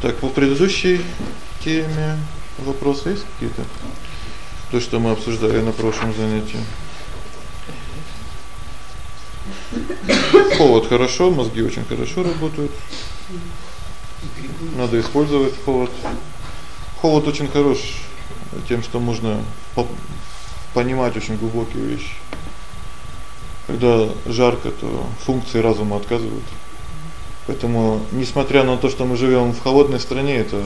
Так, по предыдущей теме вопросы есть какие-то? То, что мы обсуждали на прошлом занятии. Холод хорошо, мозги очень хорошо работают. Надо использовать холод. Холод очень хорош тем, что можно понимать очень глубокие вещи. Когда жарко, то функции разума отказывают. Поэтому, несмотря на то, что мы живём в холодной стране, это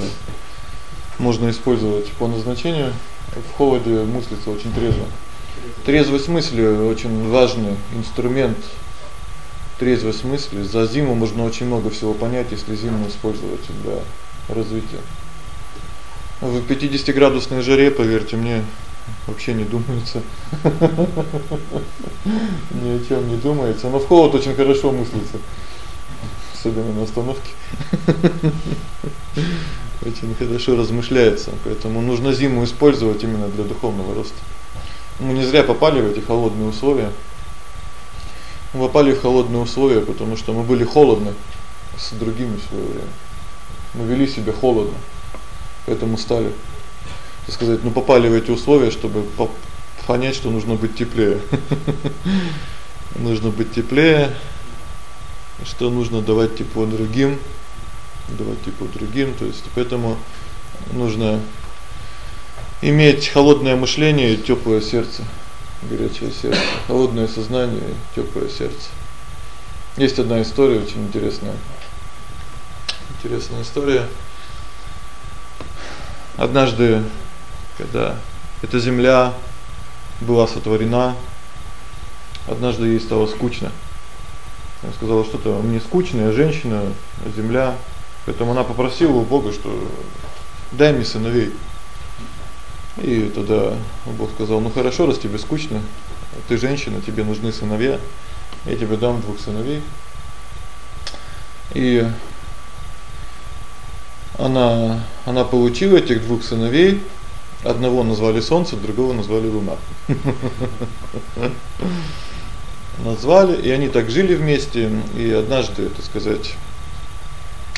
можно использовать по назначению. В холоде мыслится очень трезво. Трезвость мысли очень важный инструмент. Трезвость мысли. За зиму можно очень много всего понять, если зиму использовать для развития. В 50-градусной жаре, поверьте мне, вообще не думается. Ни о чём не думается, но в холод очень хорошо мыслится особенно на остановке. Очень хорошо размышляется, поэтому нужно зиму использовать именно для духовного роста. Мы не зря попали в эти холодные условия. Мы попали в холодные условия, потому что мы были холодны с другими в своё время. Мы вели себя холодно. Поэтому стали, так сказать, ну попали в эти условия, чтобы понять, что нужно быть теплее. Нужно быть теплее, что нужно давать тепло другим, давать тепло другим, то есть поэтому нужно иметь холодное мышление и тёплое сердце, горячее сердце, холодное сознание и тёплое сердце. Есть одна история очень интересная. Интересная история. Однажды, когда эта земля была сотворена, однажды ей стало скучно. Она сказала: "Что-то мне скучно, я женщина, земля". Поэтому она попросила у Бога, что дай мне сыновей. И тогда Бог сказал: "Ну хорошо, раз тебе скучно, ты женщина, тебе нужны сыновья. Я тебе дам двух сыновей". И она она получила этих двух сыновей. Одного назвали солнце, другого назвали луна назвали, и они так жили вместе, и однажды, так сказать,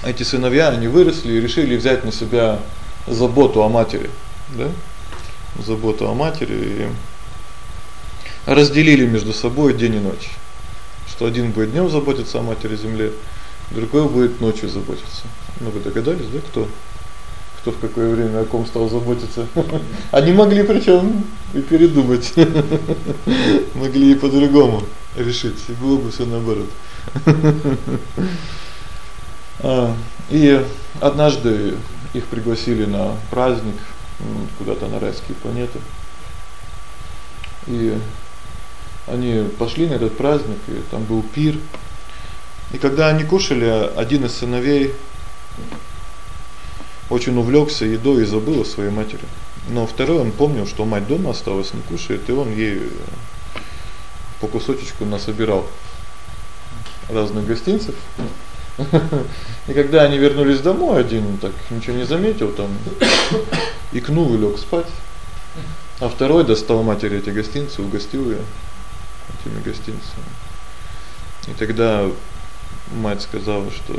эти сыновья, они выросли и решили взять на себя заботу о матери, да? Заботу о матери и разделили между собой день и ночь. Что один будет днём заботиться о матери земле, другой будет ночью заботиться. Ну вы догадались, да, кто кто в какое время о ком стал заботиться. Они могли причём и передумать. Могли и по-другому решить, и было бы всё наоборот. А, и однажды их пригласили на праздник куда-то на райские планеты. И они пошли на этот праздник, и там был пир. И когда они кушали, один из сыновей очень увлёкся едой и забыл о своей матери. Но второй он помнил, что мать дома осталась, не кушает, и он ей по кусочку насобирал разных гостинцев. И когда они вернулись домой, один так ничего не заметил, там икнул и лёг спать. А второй достал матери эти гостинцы, угостил её этими гостинцами. И тогда мать сказала, что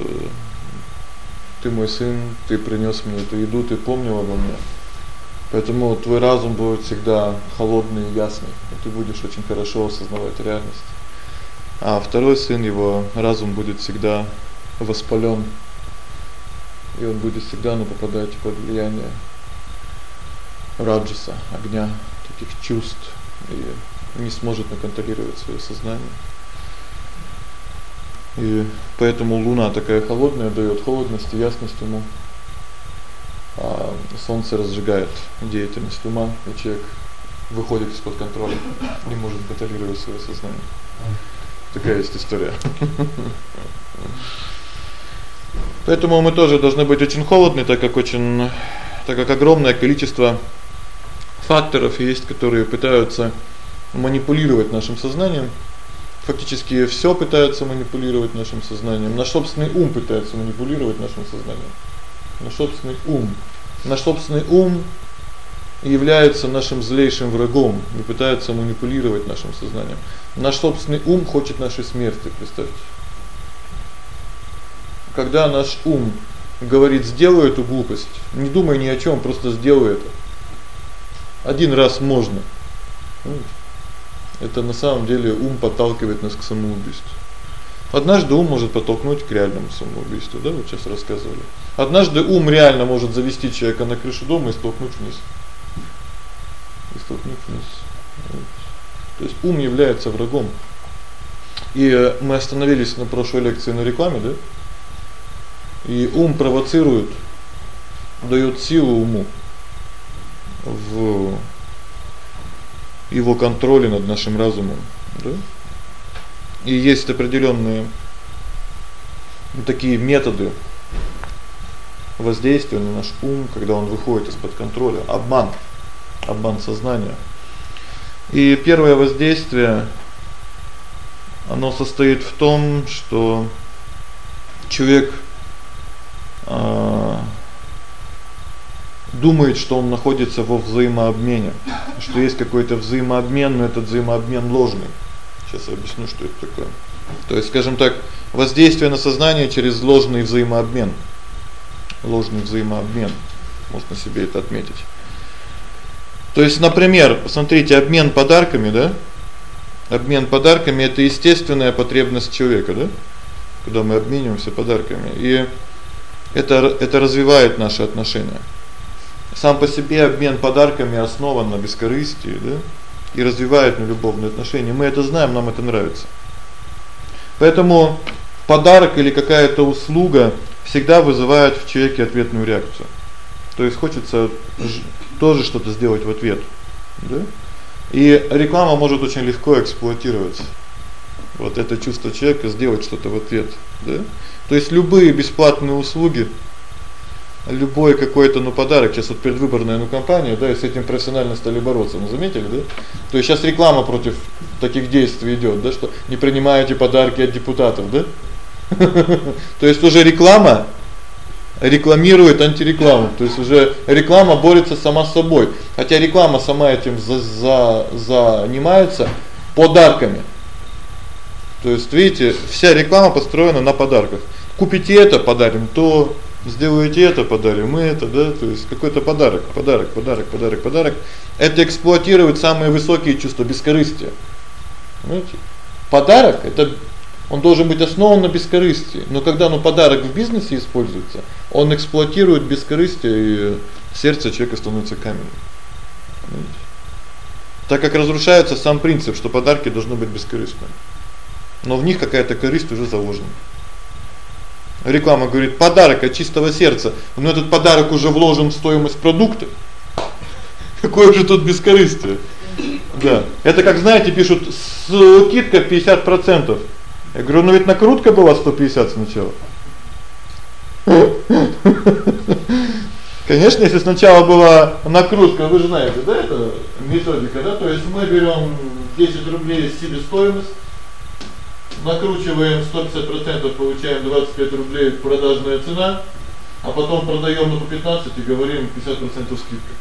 ты мой сын, ты принёс мне эту еду, ты помнил обо мне. Поэтому твой разум будет всегда холодный и ясный, и ты будешь очень хорошо осознавать реальность. А второй сын его разум будет всегда воспалён. И он будет всегда ну попадать под влияние раджаса, огня, таких чувств и не сможет контролировать своё сознание. И поэтому луна такая холодная даёт холодность и ясность уму. А солнце разжигает деятельность ума, и человек выходит из-под контроля, не может контролировать своё сознание. Такая есть история. Поэтому мы тоже должны быть очень холодны, так как очень так как огромное количество факторов есть, которые пытаются манипулировать нашим сознанием фактически всё пытаются манипулировать нашим сознанием. Наш собственный ум пытается манипулировать нашим сознанием. Наш собственный ум. Наш собственный ум является нашим злейшим врагом и пытается манипулировать нашим сознанием. Наш собственный ум хочет нашей смерти, представьте. Когда наш ум говорит: "Сделай эту глупость". Не думай ни о чём, просто сделай это. Один раз можно. Это на самом деле ум подталкивает нас к самоубийству. Однажды ум может подтолкнуть к реальному самоубийству, да, вот сейчас рассказывали. Однажды ум реально может завести человека на крышу дома и столкнуть вниз. И столкнуть вниз. То есть ум является врагом. И мы остановились на прошлой лекции на рекламе, да? И ум провоцирует, даёт силу уму в его контроле над нашим разумом, да? И есть определённые такие методы воздействия на наш ум, когда он выходит из-под контроля, обман, обман сознания. И первое воздействие оно состоит в том, что человек а думает, что он находится во взаимообмене, что есть какой-то взаимообмен, но этот взаимообмен ложный. Сейчас объясню, что это такое. То есть, скажем так, воздействие на сознание через ложный взаимообмен. Ложный взаимообмен. Можно себе это отметить. То есть, например, посмотрите, обмен подарками, да? Обмен подарками это естественная потребность человека, да? Когда мы обмениваемся подарками. И это это развивает наши отношения. Сам по себе обмен подарками основан на бескорыстии, да? И развивает на любовные отношения. Мы это знаем, нам это нравится. Поэтому подарок или какая-то услуга всегда вызывает в человеке ответную реакцию. То есть хочется тоже что-то сделать в ответ, да? И реклама может очень легко эксплуатировать вот это чувство человека сделать что-то в ответ, да? То есть любые бесплатные услуги, любой какой-то ну подарок, сейчас вот предвыборная ну кампания, да, и с этим профессионально стали бороться. Ну заметили, да? То есть сейчас реклама против таких действий идёт, да, что не принимаете подарки от депутатов, да? То есть уже реклама рекламирует антирекламу. То есть уже реклама борется сама с собой. Хотя реклама сама этим за, за занимается подарками. То есть, видите, вся реклама построена на подарках. Купите это, подарим то, сделаете это, подарим мы это, да? То есть какой-то подарок, подарок, подарок, подарок, подарок. Это эксплуатирует самые высокие чувства бескорыстия. Понимаете? Подарок это он должен быть основан на бескорыстии. Но когда ну подарок в бизнесе используется, он эксплуатирует бескорыстие, и сердце человека становится каменным. Так как разрушается сам принцип, что подарки должны быть бескорыстными. Но в них какая-то корысть уже заложена. Реклама говорит: "Подарок от чистого сердца". Но этот подарок уже вложен в стоимость продукта. Какое же тут бескорыстие? Да. Это как, знаете, пишут скидка 50%. Я говорю: "Ну ведь накрутка была 150 сначала". Конечно, если сначала была накрутка, вы же знаете, да, это методика, да? То есть мы берём 10 рублей себестоимость, накручиваем 150%, получаем 25 рублей продажная цена, а потом продаём на по 15 и говорим 50% скидка.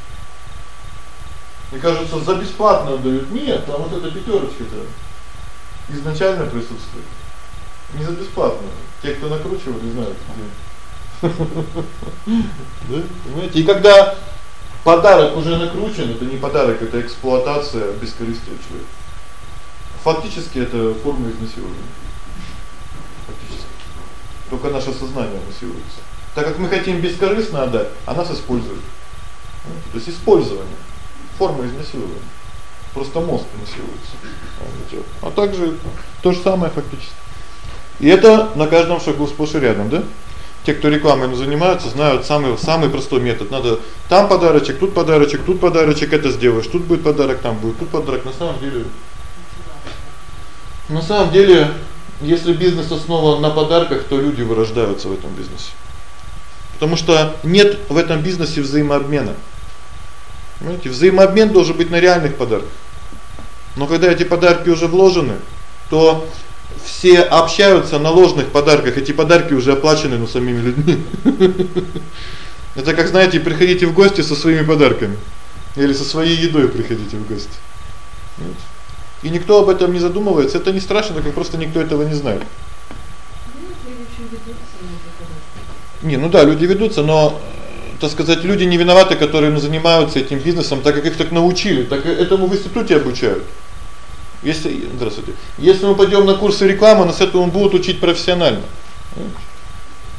Мне кажется, за бесплатно дают. Нет, там вот эта пятёрочка-то изначально присутствует. Не за бесплатно. Те, кто накручивали, знают, где. Да? Понимаете? И когда подарок уже накручен, это не подарок, это эксплуатация бескорыстия человека. Фактически это форма изнасилования. Фактически. Только наше сознание насилуется. Так как мы хотим бескорыстно отдать, а нас используют. То есть использование форма изнасилования. Просто мозг насилуется. А также то же самое фактически. И это на каждом шагу сплошь и рядом, да? Те, кто рекламой занимаются, знают самый самый простой метод. Надо там подарочек, тут подарочек, тут подарочек, это сделаешь, тут будет подарок, там будет, тут подарок. На самом деле На самом деле, если бизнес основан на подарках, то люди вырождаются в этом бизнесе. Потому что нет в этом бизнесе взаимообмена. Понимаете, взаимообмен должен быть на реальных подарках. Но когда эти подарки уже вложены, то все общаются на ложных подарках, эти подарки уже оплачены ну самими людьми. Это как, знаете, приходите в гости со своими подарками или со своей едой приходите в гости. И никто об этом не задумывается. Это не страшно, как просто никто этого не знает. Не, ну да, люди ведутся, но так сказать, люди не виноваты, которые занимаются этим бизнесом, так как их так научили, так этому в институте обучают. Если здравствуйте. Если мы пойдём на курсы рекламы, нас этому будут учить профессионально.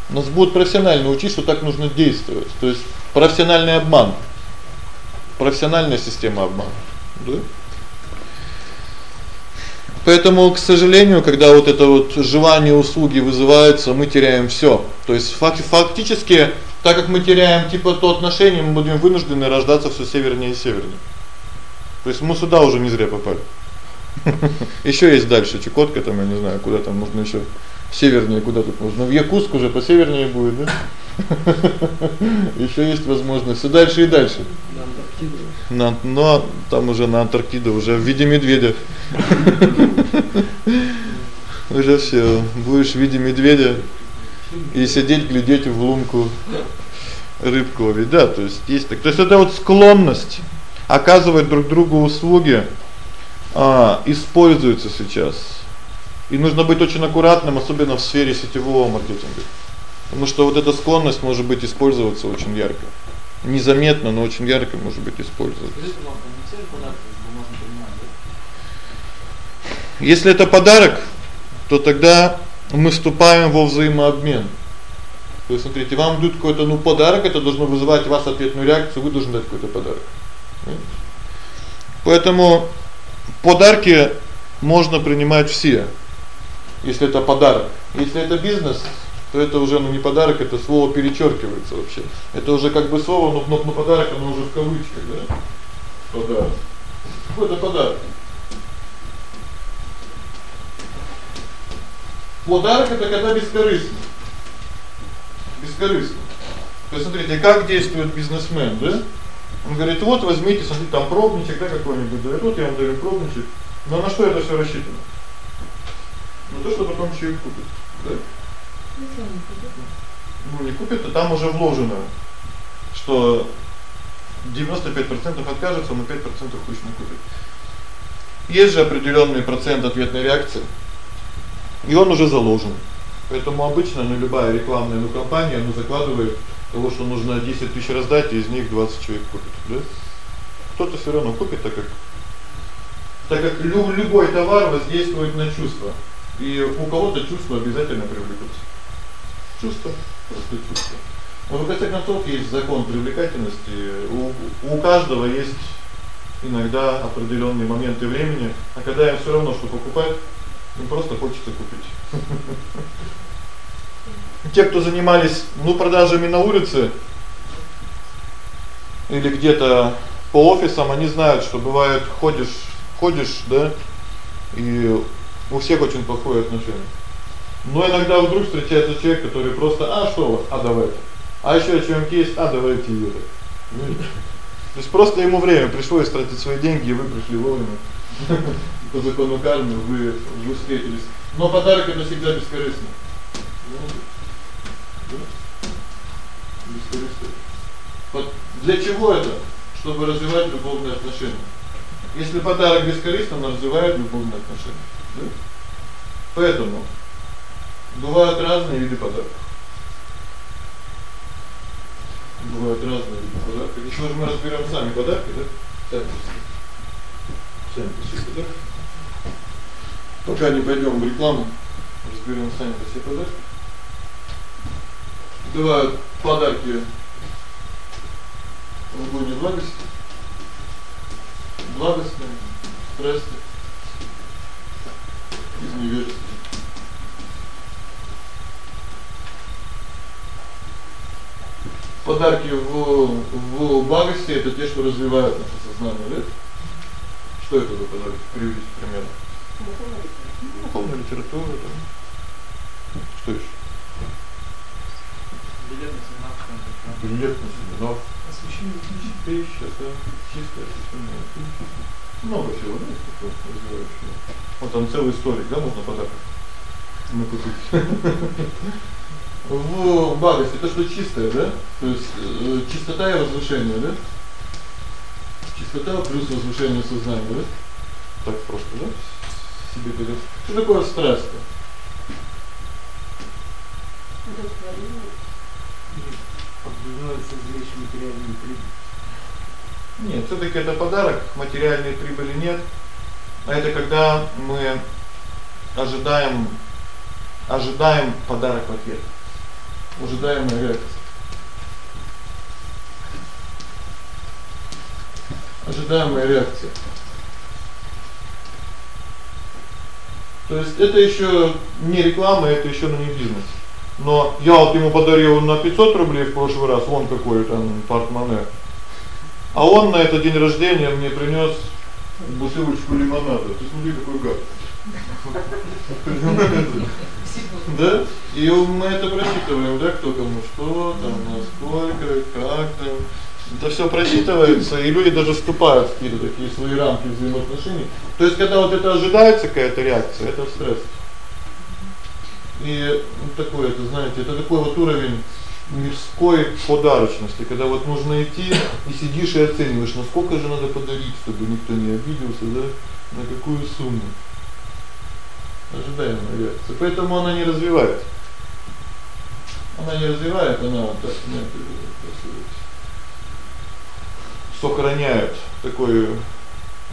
Нас будут профессионально учить, что так нужно действовать. То есть профессиональный обман. Профессиональная система обмана, да? Поэтому, к сожалению, когда вот это вот желание услуги вызывается, мы теряем всё. То есть фактически, так как мы теряем типа то отношение, мы будем вынуждены рождаться всё севернее и севернее. То есть мы сюда уже не зря попали. Ещё есть дальше Чукотка там, я не знаю, куда там можно ещё севернее, куда тут можно. В Якутск уже по севернее будет, да? Ещё есть возможность всё дальше и дальше. Антарктиду. На, но там уже на Антарктиду уже в виде медведя. Уже всё, будешь в виде медведя и сидеть глядеть в лунку рыбку ловить. Да, то есть есть так. То есть это вот склонность оказывать друг другу услуги а используется сейчас. И нужно быть очень аккуратным, особенно в сфере сетевого маркетинга. Потому что вот эта склонность может быть использоваться очень ярко. Незаметно, но очень ярко может быть использоваться. Если это подарок, то тогда мы вступаем во взаимообмен. То есть смотрите, вам дают какой-то ну подарок, это должно вызывать у вас ответную реакцию, вы должны дать какой-то подарок. Поэтому подарки можно принимать все. Если это подарок. Если это бизнес, то это уже ну не подарок, это слово перечеркивается вообще. Это уже как бы слово, но но, но подарок оно уже в кавычках, да? Подарок. Какой-то подарок. Подарок это когда бескорыстно. Бескорыстно. То есть смотрите, как действует бизнесмен, да? Он говорит: "Вот возьмите, смотрите, там пробничек, да, какой-нибудь дает. Вот я вам даю пробничек. Но на что это всё рассчитано? На то, что потом человек купит, да? Ну, не купит, а там уже вложено, что 95% откажется, но 5% точно купит. Есть же определённый процент ответной реакции. И он уже заложен. Поэтому обычно на любая рекламная ну кампания, ну закладывает того, что нужно 10 тысяч раздать, и из них 20 человек купит, да? Кто-то всё равно купит, так как так как любой товар воздействует на чувства. И у кого-то чувства обязательно привлекутся. Чувства, просто чувства. Но в конце концов есть закон привлекательности. У у каждого есть иногда определённые моменты времени, а когда им всё равно что покупать, им просто хочется купить. Те, кто занимались, ну, продажами на улице или где-то по офисам, они знают, что бывает, ходишь, ходишь, да? И у всех очень плохое отношение. Но иногда вдруг встречается человек, который просто: "А что у? А давайте. А ещё что-нибудь есть? А давайте и это". То есть просто ему время пришлось тратить свои деньги, и вы пришли вовремя. По закону кармы вы вы встретились. Но подарок это всегда бескорыстно. Бескорыстно. Вот для чего это? Чтобы развивать любовные отношения. Если подарок бескорыстно, он развивает любовные отношения. Да? Поэтому бывают разные виды подарков. Бывают разные виды подарков. Ещё же мы разберём сами подарки, да? Сами. Сами подарки. Пока не пойдём в рекламу, разберём сами все подарки. Бывают подарки в огонь благости. Благостные, страсти из невежества. Подарки в в благости это те, что развивают наше сознание, да? Что это за подарки? Приведите пример. Духовная литература, да. Что ещё? Билет на семинар. Билет на семинар. Освещение пища, да, чистое освещение. Много всего, да, такого развивающего. Вот там целый столик, да, можно подарок накупить. В благости это что чистое, да? То есть э, чистота и возвышение, да? Чистота плюс возвышение сознания, да? Так просто, да? Себе говорят. Что такое страсть? становится извлечь материальную прибыль? Нет, все таки это подарок, материальной прибыли нет. А это когда мы ожидаем ожидаем подарок в ответ. Ожидаемая реакция. Ожидаемая реакция. То есть это ещё не реклама, это ещё ну не бизнес. Но я вот ему подарил на 500 рублей в прошлый раз, вон какой там портмоне. А он на этот день рождения мне принёс бутылочку лимонада. Ты смотри, какой гад. Да? И мы это просчитываем, да, кто кому что, там, насколько, как там. Это всё просчитывается, и люди даже вступают в какие-то такие свои рамки взаимоотношений. То есть когда вот это ожидается какая-то реакция, это стресс. И вот такой это, знаете, это такой вот уровень мирской подарочности, когда вот нужно идти и сидишь и оцениваешь, насколько же надо подарить, чтобы никто не обиделся, да, на какую сумму. Ожидаемая реакция. Поэтому она не развивает. Она не развивает, она так, нет, сохраняет такой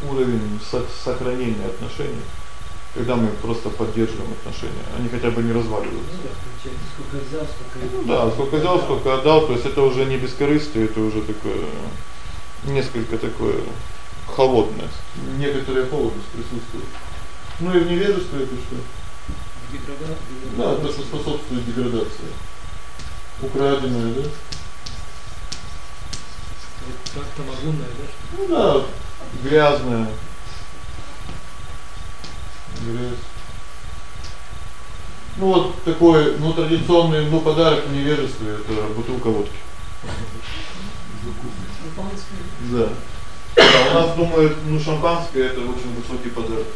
уровень сохранения отношений, когда мы просто поддерживаем отношения, они хотя бы не разваливаются. Ну да, сколько взял, столько ну, да, сколько взял, сколько отдал, то есть это уже не бескорыстие, это уже такое несколько такое холодное. Некоторая холодность присутствует. Ну и в невежестве это что? Деградация. Да, то, что способствует деградации. Украденное, да? как-то магунное, да? Ну да, грязное. Грязь. Ну вот такой, ну традиционный, ну подарок в невежестве это бутылка водки. Да. Да, у нас думают, ну шампанское это очень высокий подарок.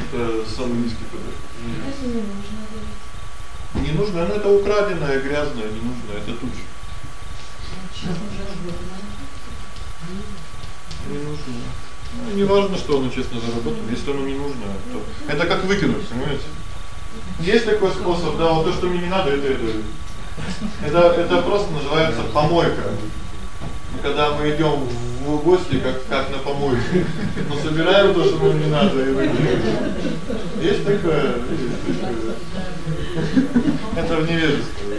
Это самый низкий подарок. Это не нужно Не нужно, но это украденное, грязное, не нужно, это тут же. Не нужно. Ну, не важно, что оно честно заработано, если оно не нужно, то это как выкинуть, понимаете? Есть такой способ, да, вот то, что мне не надо, это это это это просто называется помойка. Когда мы идём в гости, как как на помойке, мы собираем то, что нам не надо, и выкидываем. Есть такое. Это в невежестве.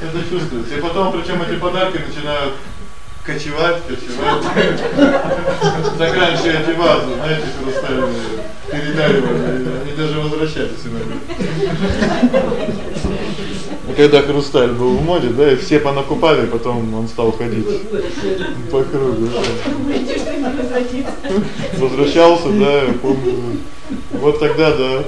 Это чувствуется. И потом, причём эти подарки начинают кочевать, кочевать. Так раньше эти вазы, знаете, хрустальные, передаривали, они даже возвращались иногда. Когда хрусталь был в моде, да, и все понакупали, потом он стал ходить по кругу. Возвращался, да, помню. Вот тогда, да.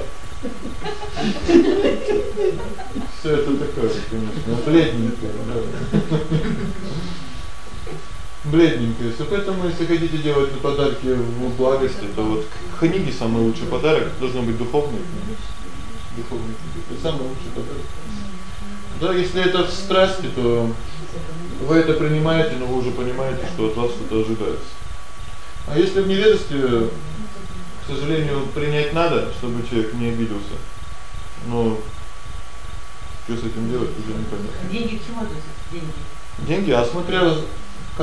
Всё это такое, конечно, бледненькое, да. Бледненькое. Всё поэтому, если хотите делать подарки в благости, то вот книги самый лучший подарок, должны быть. Духовные книги это самый лучший подарок. Да, если это в страсти, то вы это принимаете, но вы уже понимаете, что от вас что-то ожидается. А если в невежестве, к сожалению, принять надо, чтобы человек не обиделся. Но что с этим делать, уже непонятно. Деньги к чему относятся? Деньги. Деньги, а смотря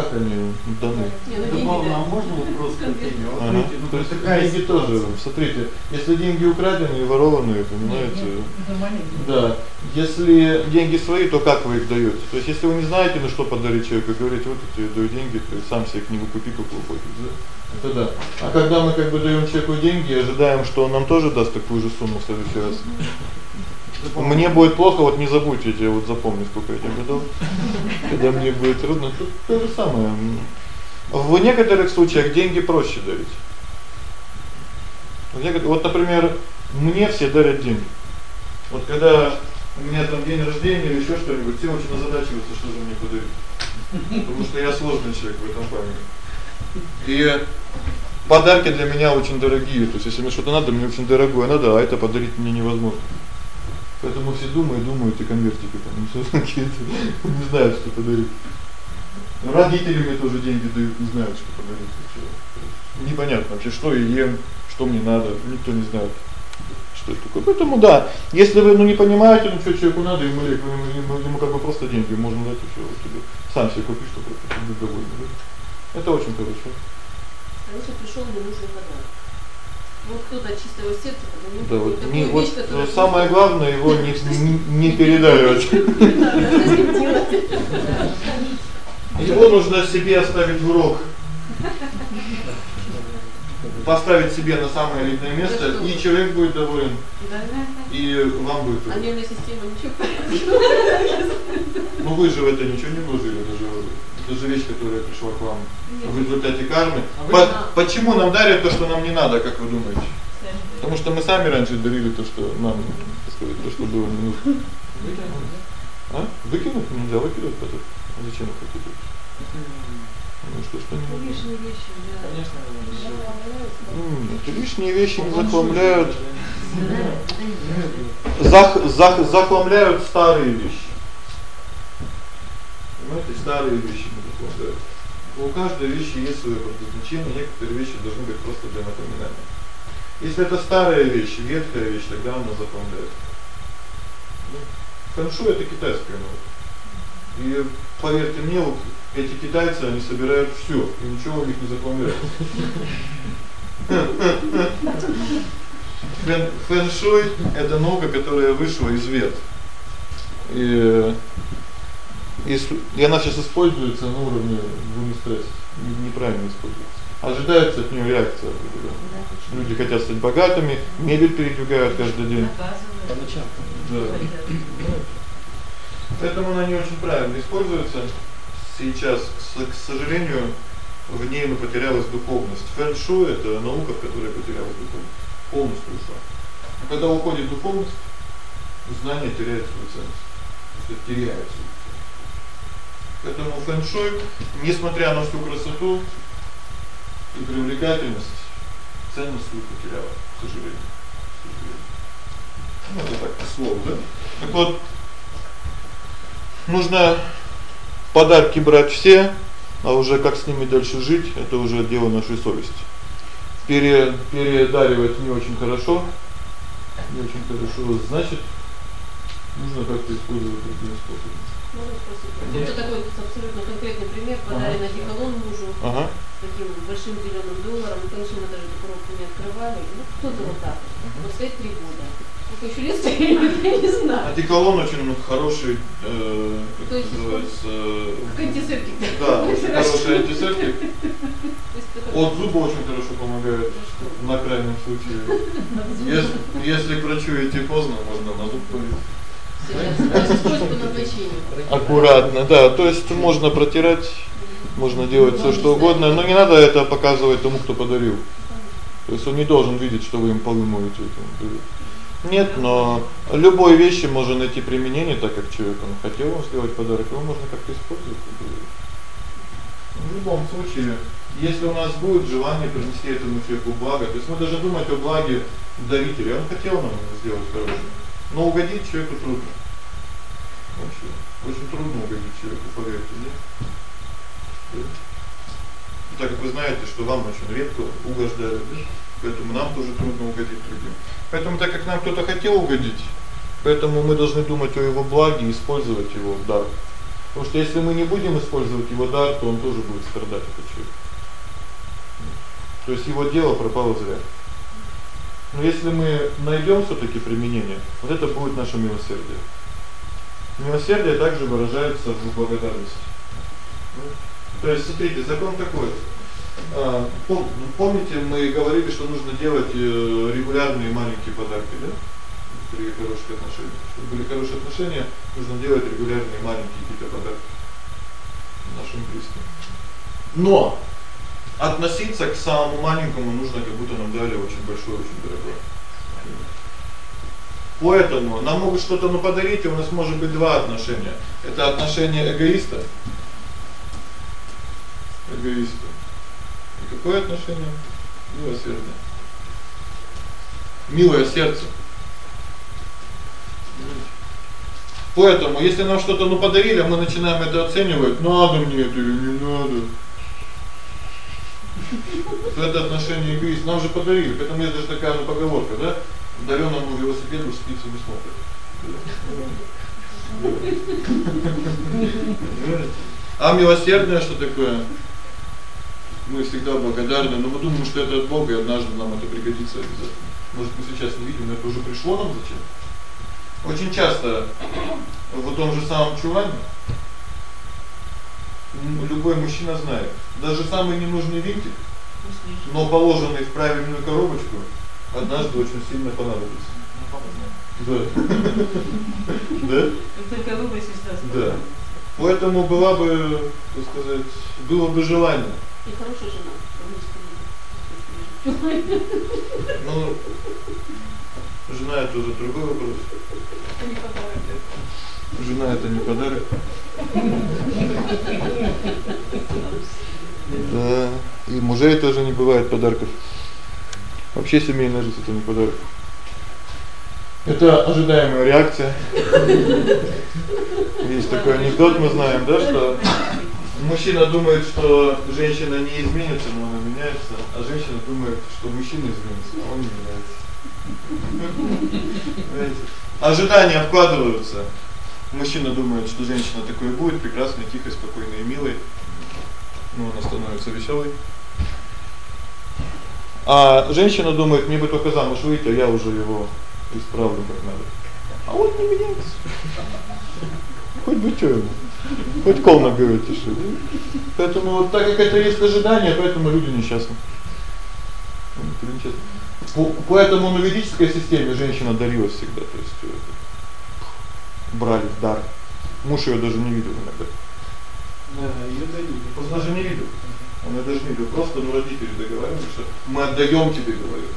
как они даны. Духовно, а можно вопрос к теме? Вот ага. смотрите, ну То есть такая деньги тоже, смотрите, если деньги украденные, ворованные, понимаете? Да. Если деньги свои, то как вы их даёте? То есть если вы не знаете, ну что подарить человеку, говорите: "Вот я даю деньги, ты сам себе книгу купи, какую хочешь", да? Это да. А когда мы как бы даём человеку деньги, ожидаем, что он нам тоже даст такую же сумму в следующий раз. Мне будет плохо, вот не забудьте, я вот запомню, сколько я тебе дал. Когда мне будет трудно, то то же самое. В некоторых случаях деньги проще дарить. В некоторых, вот, например, мне все дарят деньги. Вот когда у меня там день рождения или ещё что-нибудь, все очень озадачиваются, что же мне подарить. Потому что я сложный человек в этом плане. И подарки для меня очень дорогие. То есть если мне что-то надо, мне очень дорогое надо, а это подарить мне невозможно. Поэтому все думают, думают и конвертики там всё какие-то не знают, что подарить. Родители мне тоже деньги дают, не знают, что подарить вообще. Непонятно вообще, что я ем, что мне надо, никто не знает, Что это такое? Поэтому да, если вы ну не понимаете, ну что человеку надо, ему ему, ему, как бы просто деньги можно дать и всё, вот тебе сам себе купишь, чтобы быть довольным. Да? Это очень хорошо. А если пришёл ненужный подарок? Вот кто-то от чистого сердца Да, вот не вещь, вот которая самое главное его не не, не передаривать. Его нужно себе оставить в урок. Поставить себе на самое видное место, и человек будет доволен, Да, да. и вам будет. А нервная система ничего. Ну вы же в это ничего не вложили, это же это же вещь, которая пришла к вам в результате кармы. А По- почему нам дарят то, что нам не надо, как вы думаете? Потому что мы сами раньше дарили то, что нам, так сказать, то, что было не нужно. А? Выкинуть нельзя, выкидывать потом. А зачем их выкидывать? Ну что, что не Лишние вещи, да. Конечно, это лишние вещи не захламляют. Зах, зах, захламляют старые вещи. Понимаете, старые вещи захламляют. У каждой вещи есть свое предназначение, некоторые вещи должны быть просто для напоминания. Если это старая вещь, ветхая вещь, тогда она захламляет. Ну, Фэншуй это китайская наука. И поверьте мне, вот эти китайцы, они собирают всё, и ничего у них не. Фэн, фэншуй это наука, которая вышла из вет. И и, с- и она сейчас используется на уровне двуместресс. Неправильно используется. Ожидается от неё реакция. определённая. Люди хотят стать богатыми, мебель передвигают каждый день. По ночам. Да. Поэтому она не очень правильно используется. Сейчас, к сожалению, в ней мы потерялась духовность. Фэн-шуй это наука, в которой потерялась духовность. Полностью ушла. А когда уходит духовность, знание теряет свою ценность. То есть теряет свою. Поэтому фэн-шуй, несмотря на всю красоту и привлекательность, ценность свою потеряла, к сожалению. Ну, это так, к слову, да? Так вот, нужно подарки брать все, а уже как с ними дальше жить это уже дело нашей совести. Пере передаривать не очень хорошо. Не очень хорошо, значит, нужно как-то использовать другие способы. Можно спросить? Вот это такой абсолютно конкретный пример. Подарен одеколон мужу Ага. таким большим зеленым долларом. Мы, конечно, мы даже эту коробку не открывали. Ну, кто-то вот так. Вот стоит три года. Сколько еще лет стоит, я не знаю. Одеколон очень ну, хороший э То как есть называется, э, Как антисептик. Да, очень хороший антисептик. То От зуба очень хорошо помогает на крайнем случае. Если если к врачу идти поздно, можно на зуб полить. Аккуратно, да. То есть можно протирать, можно делать всё что угодно, но не надо это показывать тому, кто подарил. То есть он не должен видеть, что вы им полы моете. Нет, но любой вещи можно найти применение, так как человек он хотел вам сделать подарок, его можно как-то использовать. В любом случае, если у нас будет желание принести этому человеку благо, то есть мы должны думать о благе дарителя. Он хотел нам сделать хорошее, но угодить человеку трудно. Вообще, очень трудно угодить человеку, поверьте мне. Да. Так как вы знаете, что вам очень редко угождают, да? Поэтому нам тоже трудно угодить другим. Поэтому так как нам кто-то хотел угодить, поэтому мы должны думать о его благе и использовать его дар. Потому что если мы не будем использовать его дар, то он тоже будет страдать этот человек. То есть его дело пропало зря. Но если мы найдём всё-таки применение, вот это будет наше милосердие. Милосердие также выражается в благодарности. То есть смотрите, закон такой. А, пом помните, мы говорили, что нужно делать э, регулярные маленькие подарки, да? При хороших отношениях. Чтобы были хорошие отношения, нужно делать регулярные маленькие какие-то подарки нашим близким. Но относиться к самому маленькому нужно, как будто нам дали очень большое, очень дорогое. Поэтому нам могут что-то ну подарить, и у нас может быть два отношения. Это отношение эгоиста. Эгоиста. И какое отношение? Милосердное. Милое сердце. Поэтому, если нам что-то ну подарили, мы начинаем это оценивать, надо мне это или не надо. То это отношение эгоист. Нам же подарили, поэтому есть даже такая ну, поговорка, да? дарённому велосипеду спицы не смотрят. А милосердное что такое? Мы всегда благодарны, но мы думаем, что это от Бога, и однажды нам это пригодится обязательно. Может, мы сейчас не видим, но это уже пришло нам зачем? Очень часто в том же самом чулане любой мужчина знает, даже самый ненужный винтик, но положенный в правильную коробочку, однажды очень сильно понадобится. Да. Да? Только выбросишь сразу. Да. Поэтому была бы, так сказать, было бы желание. И хорошая жена, Ну, жена это уже другой вопрос. Это не подарок. Жена это не подарок. Да, и мужей тоже не бывает подарков. Вообще семейная жизнь это не подарок. Это ожидаемая реакция. Есть такой анекдот, мы знаем, да, что мужчина думает, что женщина не изменится, но она меняется, а женщина думает, что мужчина изменится, а он не меняется. Ожидания вкладываются. Мужчина думает, что женщина такой будет, прекрасной, тихой, спокойной и милой. Ну, она становится веселой. А женщина думает, мне бы только замуж выйти, а я уже его исправлю как надо. А он не меняется. Хоть бы что ему. Хоть кол на голове тиши. Поэтому вот так как это есть ожидание, поэтому люди несчастны. Поэтому на ведической системе женщина дарилась всегда, то есть э, брали в дар. Муж её даже не видел иногда. Да, её дарили. Он даже не видел. Он её даже не видел. Просто ну родители договаривались, что мы отдаём тебе, говорят.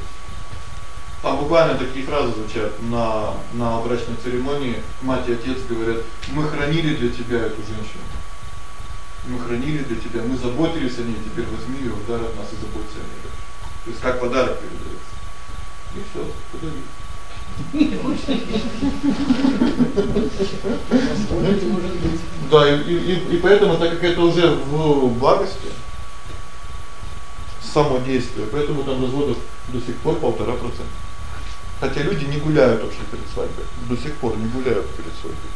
Там буквально такие фразы звучат на на брачной церемонии. Мать и отец говорят: "Мы хранили для тебя эту женщину. Мы хранили для тебя, мы заботились о ней, теперь возьми её в дар от нас и заботься о ней". То есть как подарок передается. И всё, подарили. Да, и и и поэтому так как это уже в благости само действие, поэтому там разводов до сих пор 1,5%. Хотя люди не гуляют вообще перед свадьбой. До сих пор не гуляют перед свадьбой.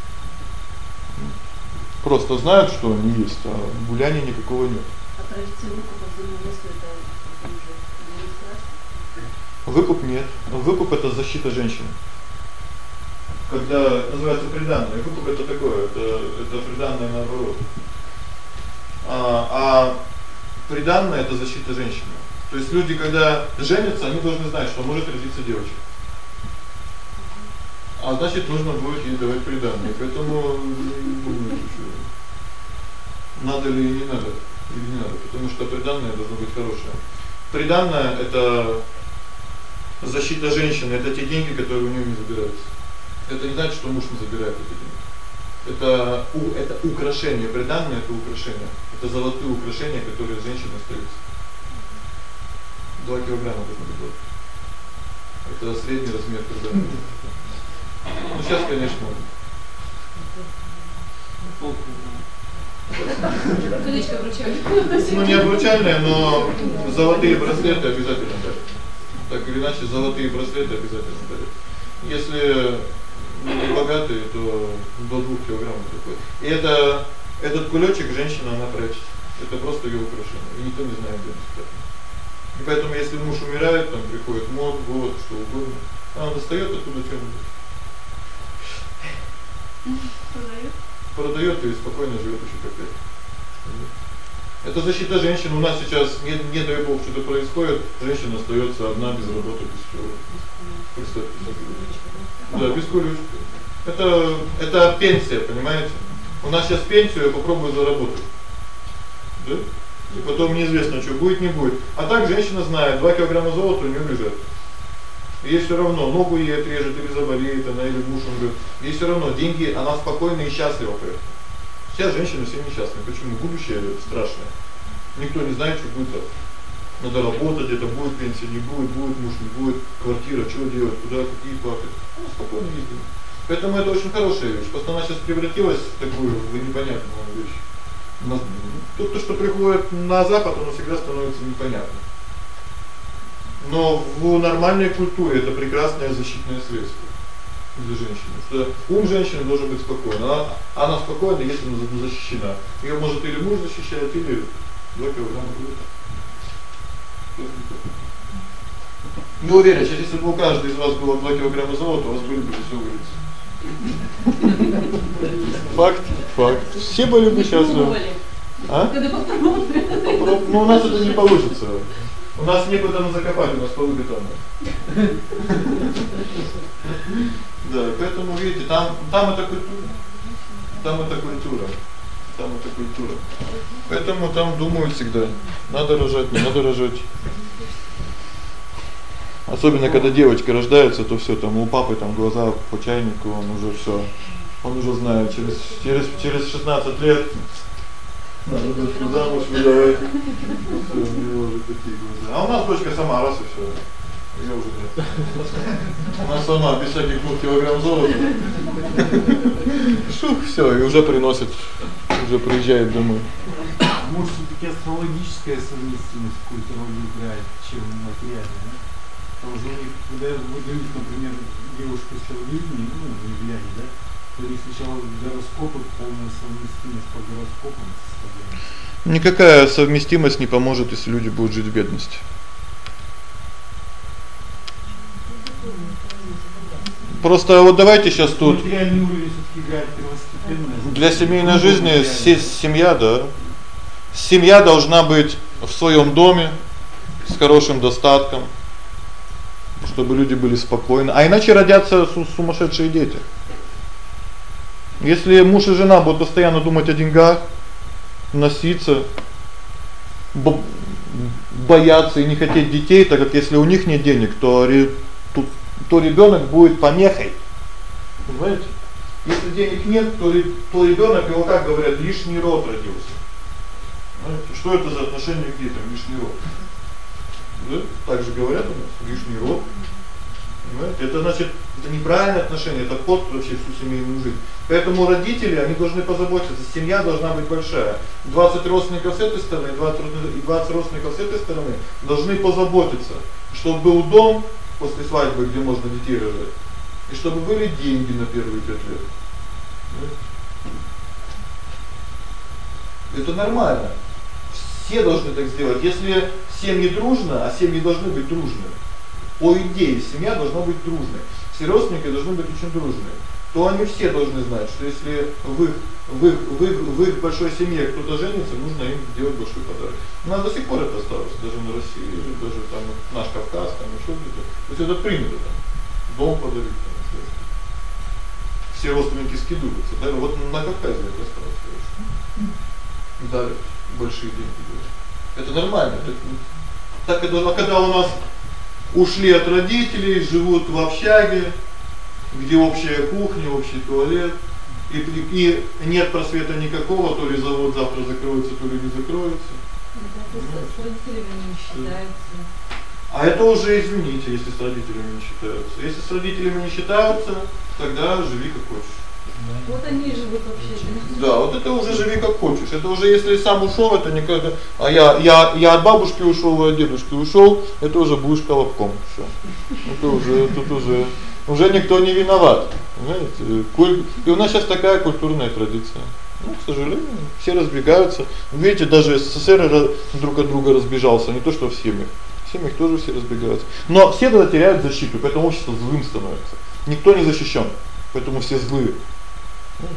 Просто знают, что они есть, а гуляния никакого нет. А традиция выкупа взаимодействия это Выкуп нет. Выкуп это защита женщины когда называется приданное. Выкуп это такое, это это приданное наоборот. А а приданное это защита женщины. То есть люди, когда женятся, они должны знать, что может родиться девочка. А значит, нужно будет ей давать приданное. Поэтому надо ли или не надо, или не надо, потому что приданное должно быть хорошее. Приданное это защита женщины, это те деньги, которые у неё не забираются. Это не значит, что муж не забирает эти деньги. Это у это украшение, приданное это украшение. Это золотые украшения, которые женщине остаются. 2 килограмма должно быть. Это средний размер приданного. Ну сейчас, конечно, Колечко обручальное. Ну не обручальное, но золотые браслеты обязательно дарят. Так или иначе золотые браслеты обязательно дарят. Если не богатые, то до 2 кг такой. И это этот кулёчек женщина она прячет. Это просто её украшение. И никто не знает, где он спрятан. И поэтому если муж умирает, там приходит мод, голод, что угодно, она достаёт оттуда что-нибудь. Продаёт. Продаёт и спокойно живёт еще как лет. Это защита женщин. У нас сейчас не не дай бог что-то происходит, женщина остаётся одна без работы, без всего. Представьте. Да, без кулечка. Это это пенсия, понимаете? У нас сейчас пенсию я попробую заработать. Да? И потом неизвестно, что будет, не будет. А так женщина знает, 2 килограмма золота у неё лежат. Ей всё равно, ногу ей отрежет или заболеет она или муж умрёт. Ей всё равно, деньги, она спокойна и счастлива поэтому. Все женщины все несчастны. Почему? Будущее страшное. Никто не знает, что будет. Надо работать, это будет пенсия, не будет, будет муж, не будет, квартира, что делать, куда, какие платы. Ну, спокойно ездим. Поэтому это очень хорошая вещь. Просто она сейчас превратилась в такую непонятную вещь. Но то, то, что приходит на запад, оно всегда становится непонятным. Но в нормальной культуре это прекрасное защитное средство для женщины. Что ум женщины должен быть спокойным. Она она спокойна, если она защищена. Её может или муж защищает, или 2 килограмма будет. Не уверен, сейчас если бы у каждого из вас было 2 килограмма золота, у вас были бы все улицы. Факт, факт. Все были бы счастливы. А? Ну у нас это не получится. У нас некуда на закопать, у нас полы бетонные. Да, поэтому видите, там там это культура. Там это культура. Там это культура. Поэтому там думают всегда, надо рожать, не надо рожать. Особенно когда девочка рождается, то всё там у папы там глаза по чайнику, он уже всё. Он уже знает, через через через 16 лет надо дочку замуж выдавать. Всё, у него уже такие глаза. А у нас дочка сама раз и всё. Её уже нет. Она сама без всяких 2 килограмм золота. Шух, всё, и уже приносит, уже приезжает домой. Может, всё-таки астрологическая совместимость роль играет, чем материальная, да? Потому что у них, когда выдают, например, девушку с телевидения, ну, заявляли, да, то у сначала гороскопы, полная совместимость по гороскопам. Никакая совместимость не поможет, если люди будут жить в бедности. Просто вот давайте сейчас тут для семейной жизни се семья, да. Семья должна быть в своём доме с хорошим достатком, чтобы люди были спокойны, а иначе родятся сумасшедшие дети. Если муж и жена будут постоянно думать о деньгах, носиться, бояться и не хотеть детей, так как если у них нет денег, то то ребёнок будет помехой. Понимаете? Если денег нет, то то ребёнок, его как говорят, лишний род родился. Знаете, что это за отношение к детям, лишний род? Да? Так же говорят у нас, лишний род. Понимаете? Это значит, это неправильное отношение, это ход вообще всю семейную жизнь. Поэтому родители, они должны позаботиться, семья должна быть большая. 20 родственников с этой стороны, 20 и 20 родственников с этой стороны должны позаботиться, чтобы был дом после свадьбы, где можно детей рожать. И чтобы были деньги на первые 5 лет. Это нормально. Все должны так сделать. Если семьи дружно, а семьи должны быть дружными. По идее, семья должна быть дружной. Все родственники должны быть очень дружные. То они все должны знать, что если в их в их в их, в их большой семье кто-то женится, нужно им сделать большой подарок. У нас до сих пор это осталось, даже на России, даже там наш Кавказ, там ещё где-то. То есть это принято там. Дом подарить там, что Все родственники скидываются. Да, вот на Кавказе это осталось. Да, большие деньги. Это нормально. Так это а когда у нас ушли от родителей, живут в общаге, где общая кухня, общий туалет, и и нет просвета никакого, то ли завод завтра закроется, то ли не закроется. А это уже извините, если с родителями не считаются. Если с родителями не считаются, тогда живи как хочешь. Вот они живут вообще. Да, вот это уже живи как хочешь. Это уже если сам ушёл, это никогда. А я я я от бабушки ушёл, от дедушки ушёл, это уже будешь колобком всё. Это уже тут уже уже никто не виноват. Знаете, куль... и у нас сейчас такая культурная традиция. Ну, к сожалению, все разбегаются. Видите, даже СССР друг от друга разбежался, не то что в семьях. В семьях тоже все разбегаются. Но все тогда теряют защиту, поэтому общество злым становится. Никто не защищен, поэтому все злые.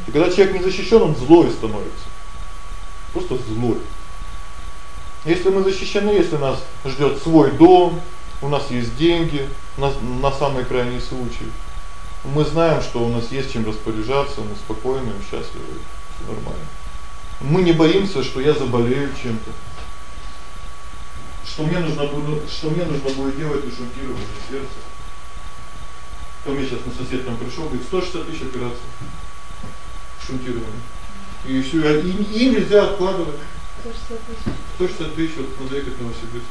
И когда человек не защищен, он злой становится. Просто злой. Если мы защищены, если нас ждет свой дом, у нас есть деньги на на самый крайний случай. Мы знаем, что у нас есть чем распоряжаться, мы спокойны, счастливы, всё нормально. Мы не боимся, что я заболею чем-то. Что мне нужно будет, что мне нужно будет делать шунтирование сердца. Ко мне сейчас на сосед там пришёл, говорит, 160 тысяч операций. Шунтирование. И всё, и, и нельзя откладывать. 160 тысяч. 160 тысяч вот доехать в Новосибирск.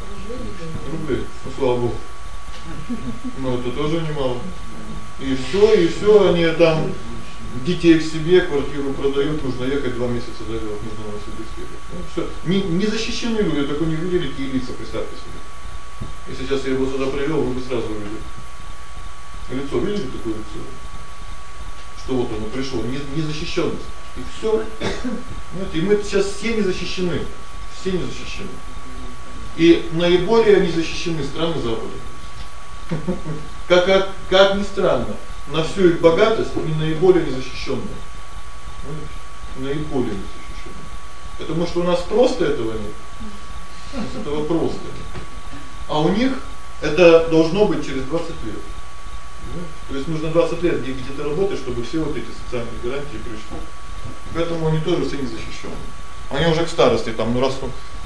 Рублей. Ну, слава богу. Ну, это тоже немало. И всё, и всё, они там детей к себе, квартиру продают, нужно ехать 2 месяца до нужно в Новосибирск ехать. Ну всё. Не не защищены люди, такой не видели какие лица, представьте себе. Если сейчас я его сюда привёл, вы бы сразу увидели. Лицо видели такое лицо? Что вот оно пришло, не незащищённость. И всё. Вот и мы сейчас все не защищены. Все не защищены. И наиболее не защищены страны Запада. Как как как ни странно, на всю их богатость они наиболее незащищенные. Наиболее незащищенные. Потому что у нас просто этого нет. Этого просто. А у них это должно быть через 20 лет. То есть нужно 20 лет где-то работать, чтобы все вот эти социальные гарантии пришли. Поэтому они тоже все не защищены. Они уже к старости там, ну раз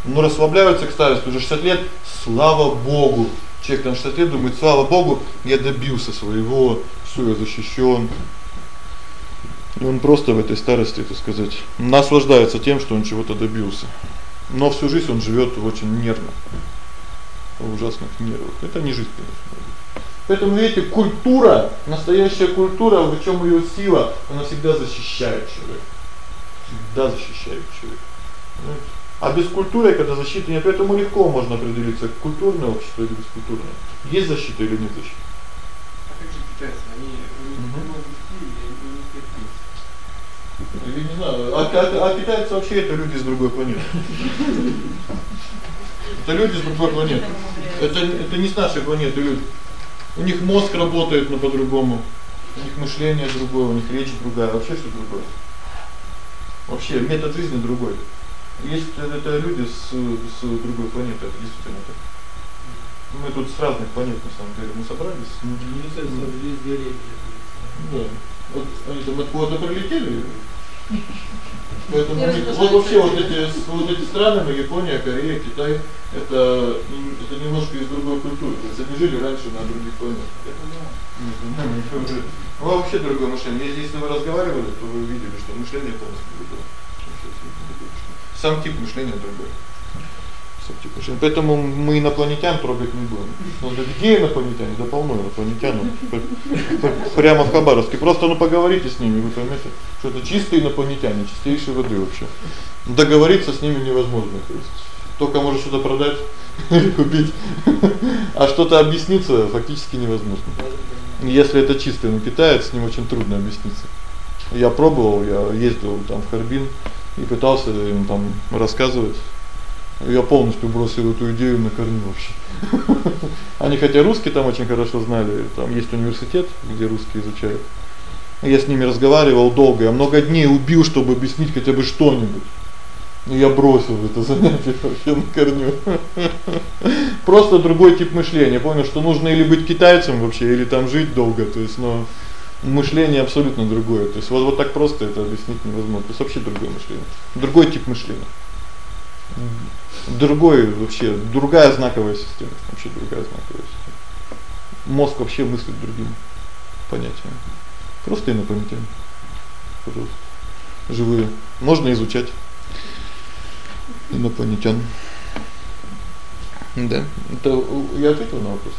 ну расслабляются к старости, уже 60 лет, слава богу. Человек там 60 лет думает: "Слава богу, я добился своего, всё, я защищён". И он просто в этой старости, так сказать, наслаждается тем, что он чего-то добился. Но всю жизнь он живёт очень нервно ужасных нервах. Это не жизнь, конечно. Поэтому видите, культура, настоящая культура, в чём её сила, она всегда защищает человека. Всегда защищает человека. А без культуры, когда защиты нет, поэтому легко можно определиться, культурное общество или бескультурное. Есть защита или нет защиты? А как же китайцы? Они. Я не знаю, а, а, а китайцы вообще это люди с другой планеты. Это люди с другой планеты. Это это не с нашей планеты люди. У них мозг работает но по-другому. У них мышление другое, у них речь другая, вообще всё другое. Вообще метод жизни другой. Есть это люди с с другой планеты, это действительно так. Мы тут с разных планет на самом деле мы собрались. Нельзя разделить. Да. Вот они там откуда прилетели, Поэтому вот вообще вот эти вот эти страны, ну, Япония, Корея, Китай это это немножко из другой культуры. То есть они жили раньше на других планетах. Ну, вообще другое мышление. Если вы разговаривали, то вы видели, что мышление полностью другое. Сам тип мышления другой. Субтипажем. Поэтому мы инопланетян трогать не будем. Ну да где инопланетяне? Да полно инопланетян. Прямо в Хабаровске. Просто ну поговорите с ними, вы поймете, что это чистые инопланетяне, чистейшей воды вообще. Договориться с ними невозможно, только можно что-то продать или купить. А что-то объясниться фактически невозможно. Если это чистый ну китаец, с ним очень трудно объясниться. Я пробовал, я ездил там в Харбин и пытался им там рассказывать я полностью бросил эту идею на корню вообще. Они хотя русский там очень хорошо знали, там есть университет, где русский изучают. Я с ними разговаривал долго, я много дней убил, чтобы объяснить хотя бы что-нибудь. И я бросил это занятие вообще на корню. Просто другой тип мышления. Понял, что нужно или быть китайцем вообще, или там жить долго, то есть, но мышление абсолютно другое. То есть вот вот так просто это объяснить невозможно. То есть вообще другое мышление. Другой тип мышления другой вообще, другая знаковая система, вообще другая знаковая система. Мозг вообще мыслит другим понятиями. Просто инопланетяне. Пожалуйста. Живые. Можно изучать инопланетян. Да. Это я ответил на вопрос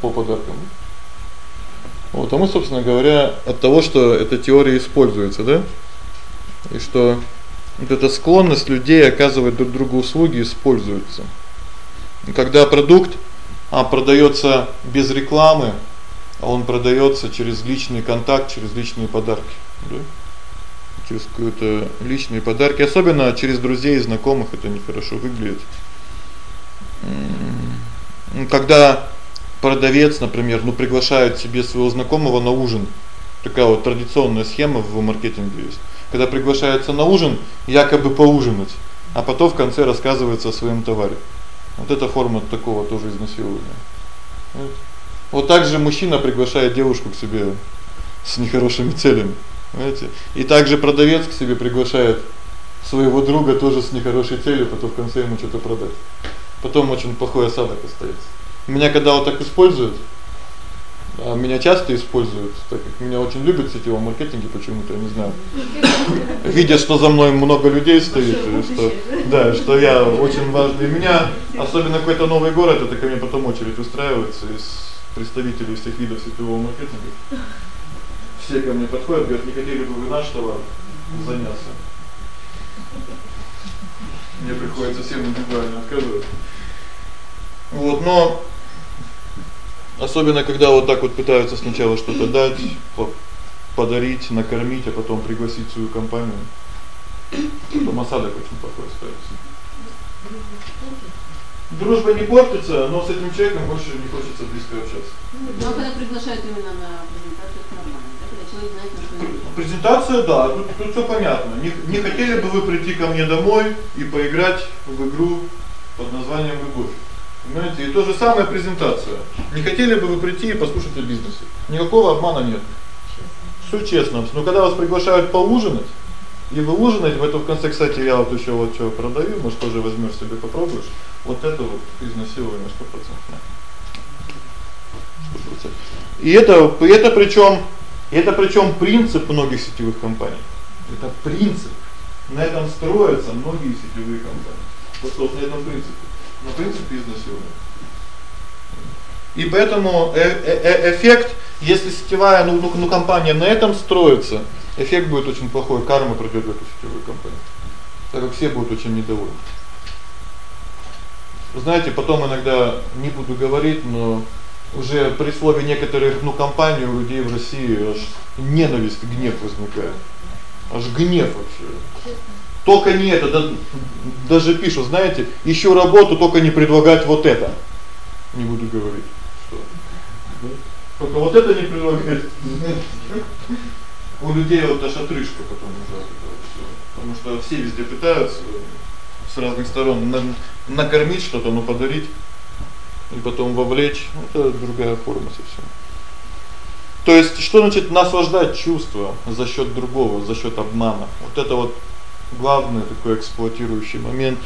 по подаркам. Вот, а мы, собственно говоря, от того, что эта теория используется, да? И что вот эта склонность людей оказывать друг другу услуги используется. Когда продукт а продаётся без рекламы, а он продаётся через личный контакт, через личные подарки, да? Через какие-то личные подарки, особенно через друзей и знакомых это нехорошо выглядит. Когда продавец, например, ну приглашает себе своего знакомого на ужин. Такая вот традиционная схема в маркетинге есть когда приглашается на ужин, якобы поужинать, а потом в конце рассказывается о своем товаре. Вот эта форма такого тоже изнасилования. Вот. Вот так мужчина приглашает девушку к себе с нехорошими целями, знаете? И также продавец к себе приглашает своего друга тоже с нехорошей целью, потом в конце ему что-то продать. Потом очень плохой осадок остается. Меня когда вот так используют, меня часто используют, так как меня очень любят в сетевом маркетинге почему-то, я не знаю. Видя, что за мной много людей стоит, и что да, что я очень важный. Меня особенно какой-то новый город, это ко мне потом очередь устраивается из представителей всех видов сетевого маркетинга. Все ко мне подходят, говорят: "Не хотели бы вы наш товар заняться?" Мне приходится всем индивидуально отказывать. Вот, но особенно когда вот так вот пытаются сначала что-то дать, подарить, накормить, а потом пригласить в свою компанию. Потом осадок очень плохой остаётся. Дружба не портится, но с этим человеком больше не хочется близко общаться. Ну, а когда приглашают именно на презентацию, это нормально, да? Когда человек знает, на что идет. Презентация, да, тут тут всё понятно. Не не хотели бы вы прийти ко мне домой и поиграть в игру под названием любовь? Понимаете? И то же самое презентация. Не хотели бы вы прийти и послушать о бизнесе? Никакого обмана нет. Всё честно. Но когда вас приглашают поужинать, и вы ужинаете, в этом в конце, кстати, я вот ещё вот что продаю, может, тоже возьмёшь себе попробуешь. Вот это вот изнасилование 100%. 100%. И это это причём это причём принцип многих сетевых компаний. Это принцип. На этом строятся многие сетевые компании. Вот вот на этом принципе. На принципе изнасилования. И поэтому э -э -э эффект, если сетевая ну, ну, ну компания на этом строится, эффект будет очень плохой, карма придёт в эту сетевую компанию. Так как все будут очень недовольны. Знаете, потом иногда не буду говорить, но уже при слове некоторых ну компаний у людей в России аж ненависть, гнев возникает. Аж гнев вообще. Только не это, да, даже пишут, знаете, ещё работу, только не предлагать вот это. Не буду говорить, что. Только вот это не предлагать. У людей вот аж отрыжка потом уже. Потому что все везде пытаются с разных сторон накормить что-то, ну подарить и потом вовлечь. Это другая форма совсем. То есть что значит наслаждать чувства за счёт другого, за счёт обмана? Вот это вот главный такой эксплуатирующий момент,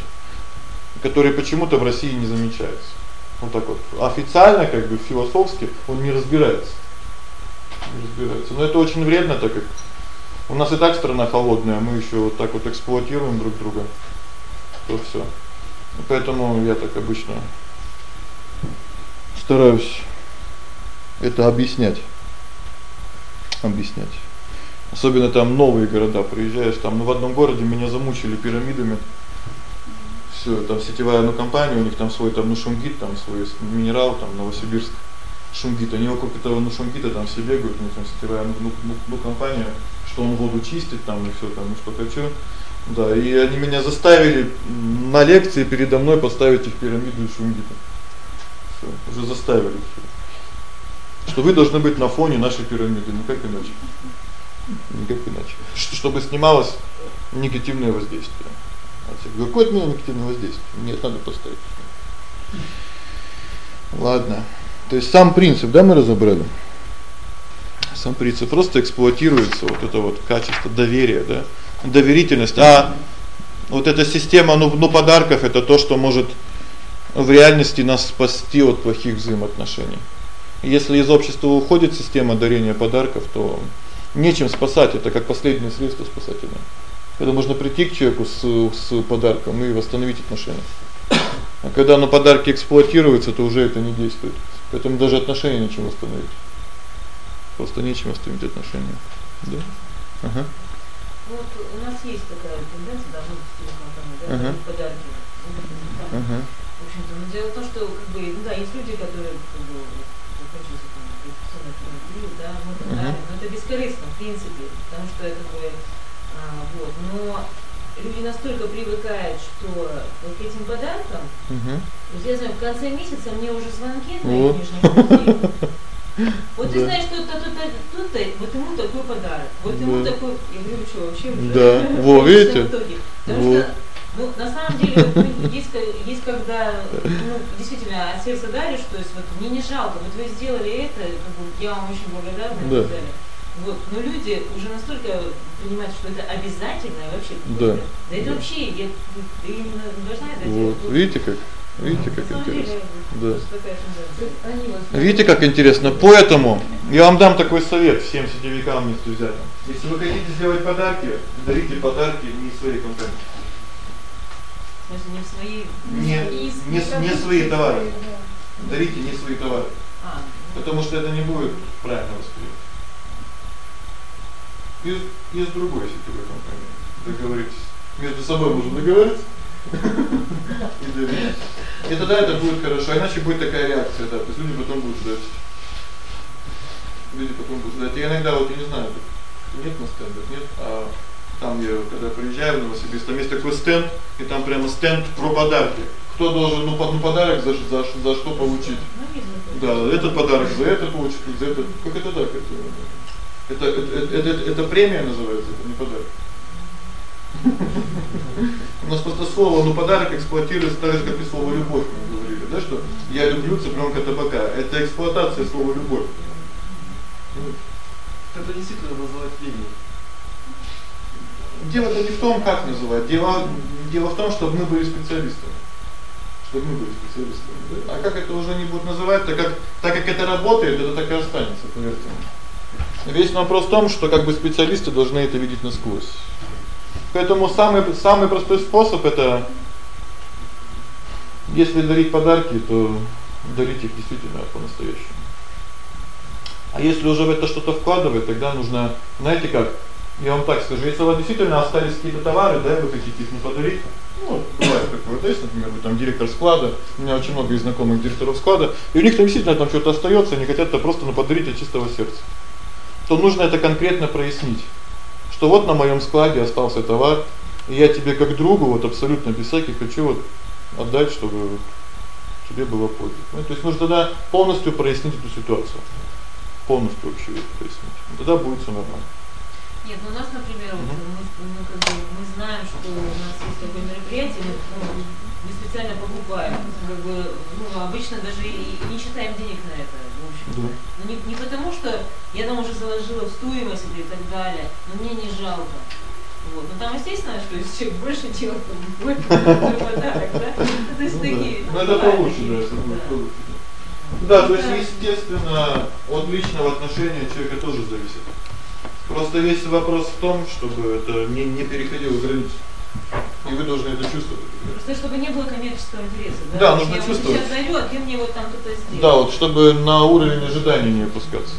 который почему-то в России не замечается. Вот так вот. Официально, как бы философски он не разбирается. Не разбирается. Но это очень вредно, так как у нас и так страна холодная, а мы ещё вот так вот эксплуатируем друг друга. То всё. Поэтому я так обычно стараюсь это объяснять. Объяснять. Особенно там новые города приезжаешь, там ну в одном городе меня замучили пирамидами. Всё, там сетевая ну компания, у них там свой там ну шунгит, там свой минерал, там Новосибирск. Шунгит, они вокруг этого ну шунгита там все бегают, у них там сетевая ну, ну, ну, ну компания, что он воду чистит там и всё там, ну что хочу. Да, и они меня заставили на лекции передо мной поставить их пирамиду из шунгита. Всё, уже заставили. Что вы должны быть на фоне нашей пирамиды, никак иначе. Никак иначе. Чтобы снималось негативное воздействие. А какое от меня негативное воздействие? Нет, надо поставить. Ладно. То есть сам принцип, да, мы разобрали. Сам принцип просто эксплуатируется вот это вот качество доверия, да? Доверительность. А вот эта система ну, ну подарков это то, что может в реальности нас спасти от плохих взаимоотношений. Если из общества уходит система дарения подарков, то нечем спасать, это как последнее средство спасательное. Когда можно прийти к человеку с с подарком и восстановить отношения. А когда на подарки эксплуатируются, то уже это не действует. Поэтому даже отношения нечем восстановить. Просто нечем восстановить отношения. Да? Ага. Вот у нас есть такая тенденция, да, много компаний, да, ага. подарки. Ага. В общем-то, но дело в том, что как бы, ну да, есть люди, которые как бы закончились там период, да, подарим, но это бескорыстно, в принципе, потому что это бы а, вот, но люди настолько привыкают, что вот к этим подаркам, угу. вот я знаю, в конце месяца мне уже звонки от моих нижних друзей. Вот ты знаешь, что то тут тут вот ему такой подарок. Вот ему такой, я говорю, что вообще уже. Да. Во, видите? Потому что ну, на самом деле, есть, есть когда, ну, действительно, от сердца даришь, то есть вот мне не жалко, вот вы сделали это, как бы, я вам очень благодарна да. и так далее. Вот, но люди уже настолько понимают, что это обязательно вообще. Да. Да это вообще, я, ты должна это вот. делать. Видите как? Видите, как интересно. Да. Видите, как интересно. Поэтому я вам дам такой совет всем сетевикам нестузятам. Если вы хотите сделать подарки, дарите подарки не своей компании. Не свои не не, не свои товары. Дарите не свои товары. А, ну. Потому что это не будет правильно воспринято. Из из другой сетевой компании договоритесь. Между собой можно договориться И дарить. И тогда это будет хорошо, иначе будет такая реакция, да, то есть люди потом будут ждать. Люди потом будут ждать. И иногда вот я не знаю, нет на стендах, нет, а там я когда приезжаю в Новосибирск, там есть такой стенд, и там прямо стенд про подарки. Кто должен ну, ну подарок за за за что получить? Да, этот подарок за это получить, за это. Как это так? Это это это, это, это премия называется, это не подарок. У нас просто слово ну подарок эксплуатируется так же, как и слово любовь, мы говорили, да, что я люблю цыпленка табака. Это эксплуатация слова любовь. Это действительно называть линией. Дело-то не в том, как называть. Дело дело в том, чтобы мы были специалистами. Чтобы мы были специалистами. Да? А как это уже не будут называть, так как так как это работает, это так и останется, поверьте. Весь вопрос в том, что как бы специалисты должны это видеть насквозь. Поэтому самый самый простой способ это если дарить подарки, то дарить их действительно по-настоящему. А если уже в это что-то вкладывать, тогда нужно, знаете как, я вам так скажу, если у вас действительно остались какие-то товары, да, вы хотите их не подарить, ну, бывает такое, да, если, например, вы там директор склада, у меня очень много знакомых директоров склада, и у них там действительно там что-то остаётся, они хотят это просто на подарить от чистого сердца. То нужно это конкретно прояснить. Что вот на моём складе остался товар, и я тебе как другу вот абсолютно без всяких хочу вот отдать, чтобы тебе было польза. Ну, то есть нужно тогда полностью прояснить эту ситуацию. Полностью вообще прояснить. Тогда будет всё нормально. Нет, ну у нас, например, вот, мы, мы как бы мы знаем, что у нас есть такое мероприятие, мы, ну, мы специально покупаем, как бы, ну, обычно даже и, не считаем денег на это, в общем. Да. Но не не потому, что я там уже заложила в стоимость и так далее, но мне не жалко. Вот. Но там естественно, что если человек больше делает, то больше подарок, да? То есть такие. Ну это получше, да, это будет получше. Да, то есть естественно от личного отношения человека тоже зависит. Просто весь вопрос в том, чтобы это не не переходило границу. И вы должны это чувствовать. Просто чтобы не было коммерческого интереса, да? Да, нужно я чувствовать. Сейчас дарю, а ты мне вот там что-то сделал. Да, вот чтобы на уровень ожидания не опускаться.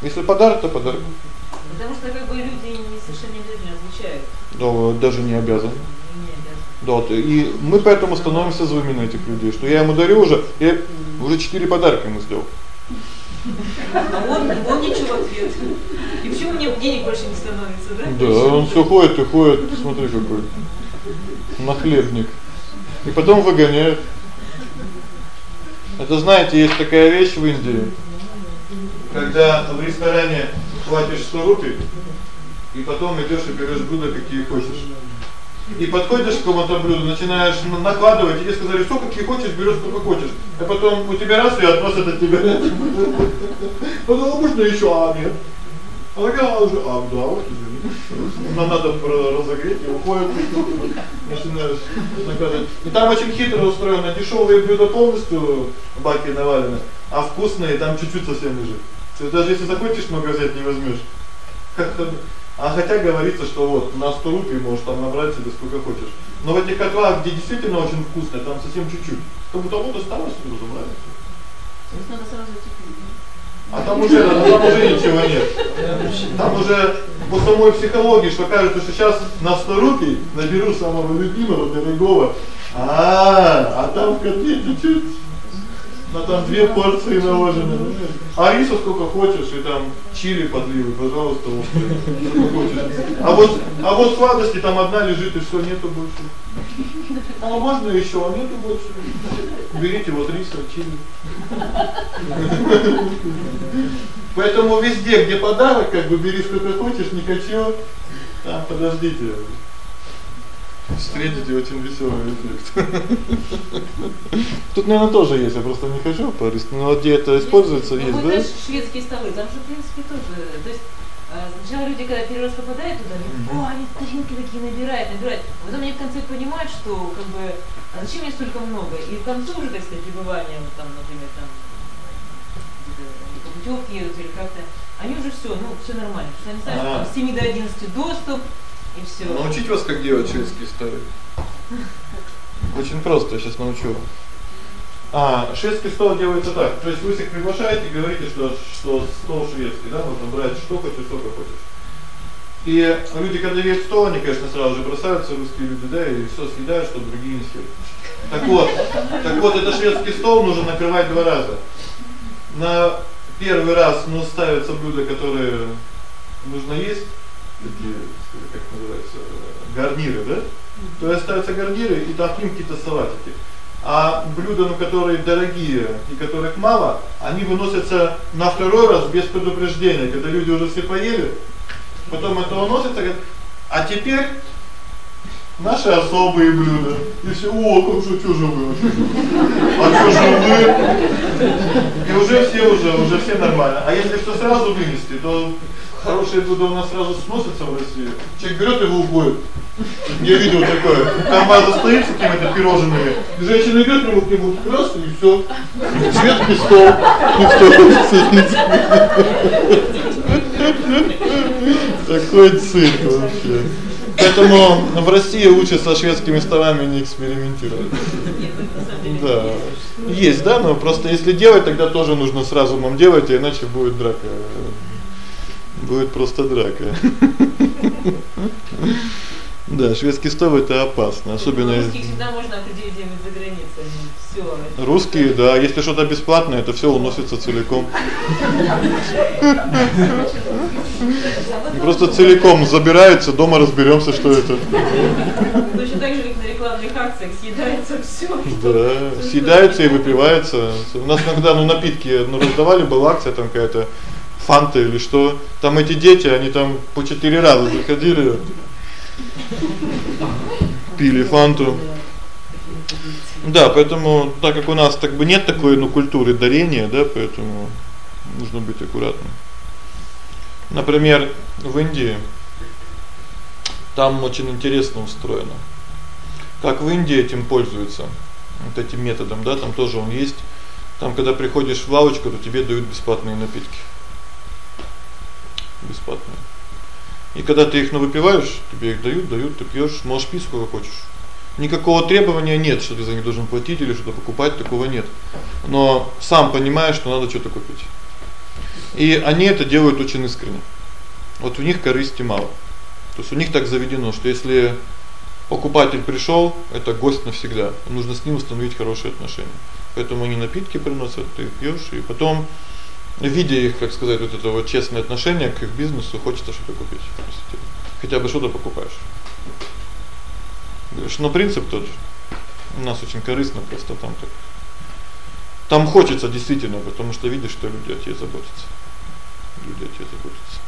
Если подарок, то подарок. Потому что как бы люди не совершенно не отвечают. Да, даже не обязаны. Да, вот, и мы поэтому становимся злыми на этих людей, что я ему дарю уже, я уже четыре подарка ему сделал. А он, он ничего ответ. И мне денег больше не становится, да? Да, он всё ходит и ходит, смотри какой. Нахлебник. И потом выгоняет. Это знаете, есть такая вещь в Индии. Когда в ресторане платишь 100 рупий, и потом идёшь и берёшь блюда, какие хочешь. И подходишь к какому-то блюду, начинаешь накладывать, тебе сказали, что какие хочешь, берёшь сколько хочешь. А потом у тебя раз и относят от тебя. Потом «А можно ещё, а нет. А тогда уже, а да, вот извини. Нам надо разогреть и уходит. Начинаешь накладывать. И там очень хитро устроено, дешёвые блюда полностью баки навалены, а вкусные там чуть-чуть совсем лежит. То есть даже если захочешь много взять, не возьмёшь. Как-то а хотя говорится, что вот на 100 рупий можешь там набрать себе сколько хочешь. Но в этих котлах, где действительно очень вкусно, там совсем чуть-чуть. Как будто вот осталось, сразу нравится. То есть надо сразу идти а там уже, там уже ничего нет. Там уже по самой психологии, что кажется, что сейчас на 100 рупий наберу самого любимого, дорогого. А, а там в котле чуть-чуть на там две порции наложены. А рису сколько хочешь, и там чили подливы, пожалуйста, сколько хочешь. А вот а вот сладости там одна лежит и всё, нету больше. А можно ещё, а нету больше. Берите вот рис, чили. Поэтому везде, где подарок, как бы бери сколько хочешь, не хочу. Там подождите встретите очень веселый эффект. Тут, наверное, тоже есть, я просто не хочу но где это используется, ну, есть, да? Ну, шведские столы, там же, в принципе, тоже, то есть Сначала люди, когда первый раз попадают туда, говорят, о, они тарелки такие набирают, набирают. А потом они в конце понимают, что, как бы, а зачем мне столько много? И в конце уже, так сказать, пребывания, там, например, там, по путевке едут или как-то, они уже все, ну, все нормально. Потому что они знают, что там с 7 до 11 доступ, и всё. Научить вас, как делать шведские столы. Очень просто, я сейчас научу. А, шведский стол делается так. То есть вы всех приглашаете, говорите, что что стол шведский, да, можно брать что хочешь, сколько хочешь. И люди, когда видят стол, они, конечно, сразу же бросаются, русские люди, да, и всё съедают, чтобы другие не съели. Так вот, так вот, это шведский стол нужно накрывать два раза. На первый раз, ну, ставятся блюда, которые нужно есть, такие, как называется, гарниры, да? То есть ставятся гарниры, и там какие-то салатики. А блюда, ну, которые дорогие и которых мало, они выносятся на второй раз без предупреждения, когда люди уже все поели. Потом это уносится, говорят: "А теперь наши особые блюда". И все: "О, как же что? А что же вы?" И уже все уже, уже все нормально. А если что сразу вынести, то хорошие блюда у нас сразу сносятся в России. Человек берет его уходит. Я видел такое. Там ваза стоит с какими-то пирожными. Женщина идет ему к нему раз и всё. Светский стол. Такой цирк вообще. Поэтому в России лучше со шведскими столами не экспериментировать. Да. Есть, да, но просто если делать, тогда тоже нужно с разумом делать, иначе будет драка. Будет просто драка. Да, шведский стол это опасно, особенно Русских всегда можно определить где-нибудь за границей. Всё. Русские, да, если что-то бесплатное, это всё уносится целиком. Просто целиком забирается, дома разберёмся, что это. Точно так же, как на рекламных акциях съедается всё. Да, съедается и выпивается. У нас иногда ну напитки, ну раздавали, была акция там какая-то фанта или что. Там эти дети, они там по 4 раза заходили пили фанту. Да, поэтому так как у нас так бы нет такой ну культуры дарения, да, поэтому нужно быть аккуратным. Например, в Индии там очень интересно устроено. Как в Индии этим пользуются вот этим методом, да, там тоже он есть. Там когда приходишь в лавочку, то тебе дают бесплатные напитки. Бесплатные. И когда ты их навыпиваешь, тебе их дают, дают, ты пьёшь, можешь пить сколько хочешь. Никакого требования нет, что ты за них должен платить или что-то покупать, такого нет. Но сам понимаешь, что надо что-то купить. И они это делают очень искренне. Вот у них корысти мало. То есть у них так заведено, что если покупатель пришёл, это гость навсегда. Нужно с ним установить хорошие отношения. Поэтому они напитки приносят, ты пьёшь, и потом видя их, как сказать, вот это вот честное отношение к их бизнесу, хочется что-то купить. Хотя бы что-то покупаешь. Говоришь, но принцип тот же. У нас очень корыстно просто там так. Там хочется действительно, потому что видишь, что люди о тебе заботятся. Люди о тебе заботятся.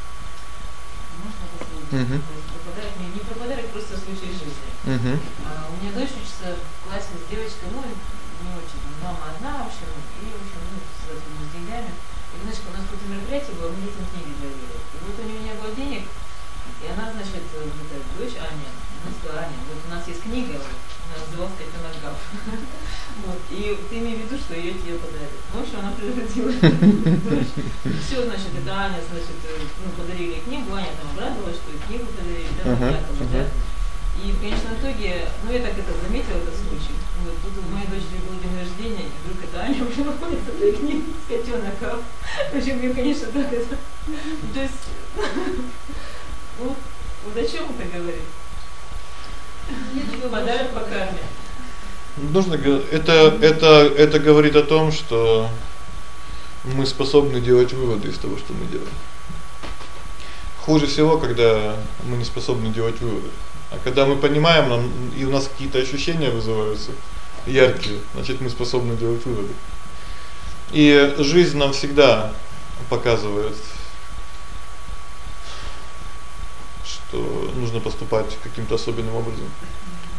Можно угу. подарок мне не про подарок, просто случай жизни. Угу. А, у меня дочь учится в классе с девочкой, ну, не очень, мама одна, в общем, и в общем, ну, с, с деньгами. И, значит, у нас какое-то мероприятие было, мы детям книги дарили. И вот у нее не было денег, и она, значит, вот эта дочь Аня, она сказала, Аня, вот у нас есть книга, она называлась «Котенок Гав». Вот, и ты имей в виду, что ее тебе подарят. В общем, она превратила Все, значит, это Аня, значит, ну, подарили книгу, Аня там обрадовалась, что и книгу подарили, да, якобы, да. И в конечном итоге, ну я так это заметила этот случай. Вот тут у моей дочери был день рождения, и вдруг это Аня выходит с этой книги с котенок. В общем, мне, конечно, так это. То есть, вот, вот о чем это говорит? Подарок по карме. Нужно это это это говорит о том, что мы способны делать выводы из того, что мы делаем. Хуже всего, когда мы не способны делать выводы. А когда мы понимаем, нам и у нас какие-то ощущения вызываются яркие, значит, мы способны делать выводы. И жизнь нам всегда показывает что нужно поступать каким-то особенным образом.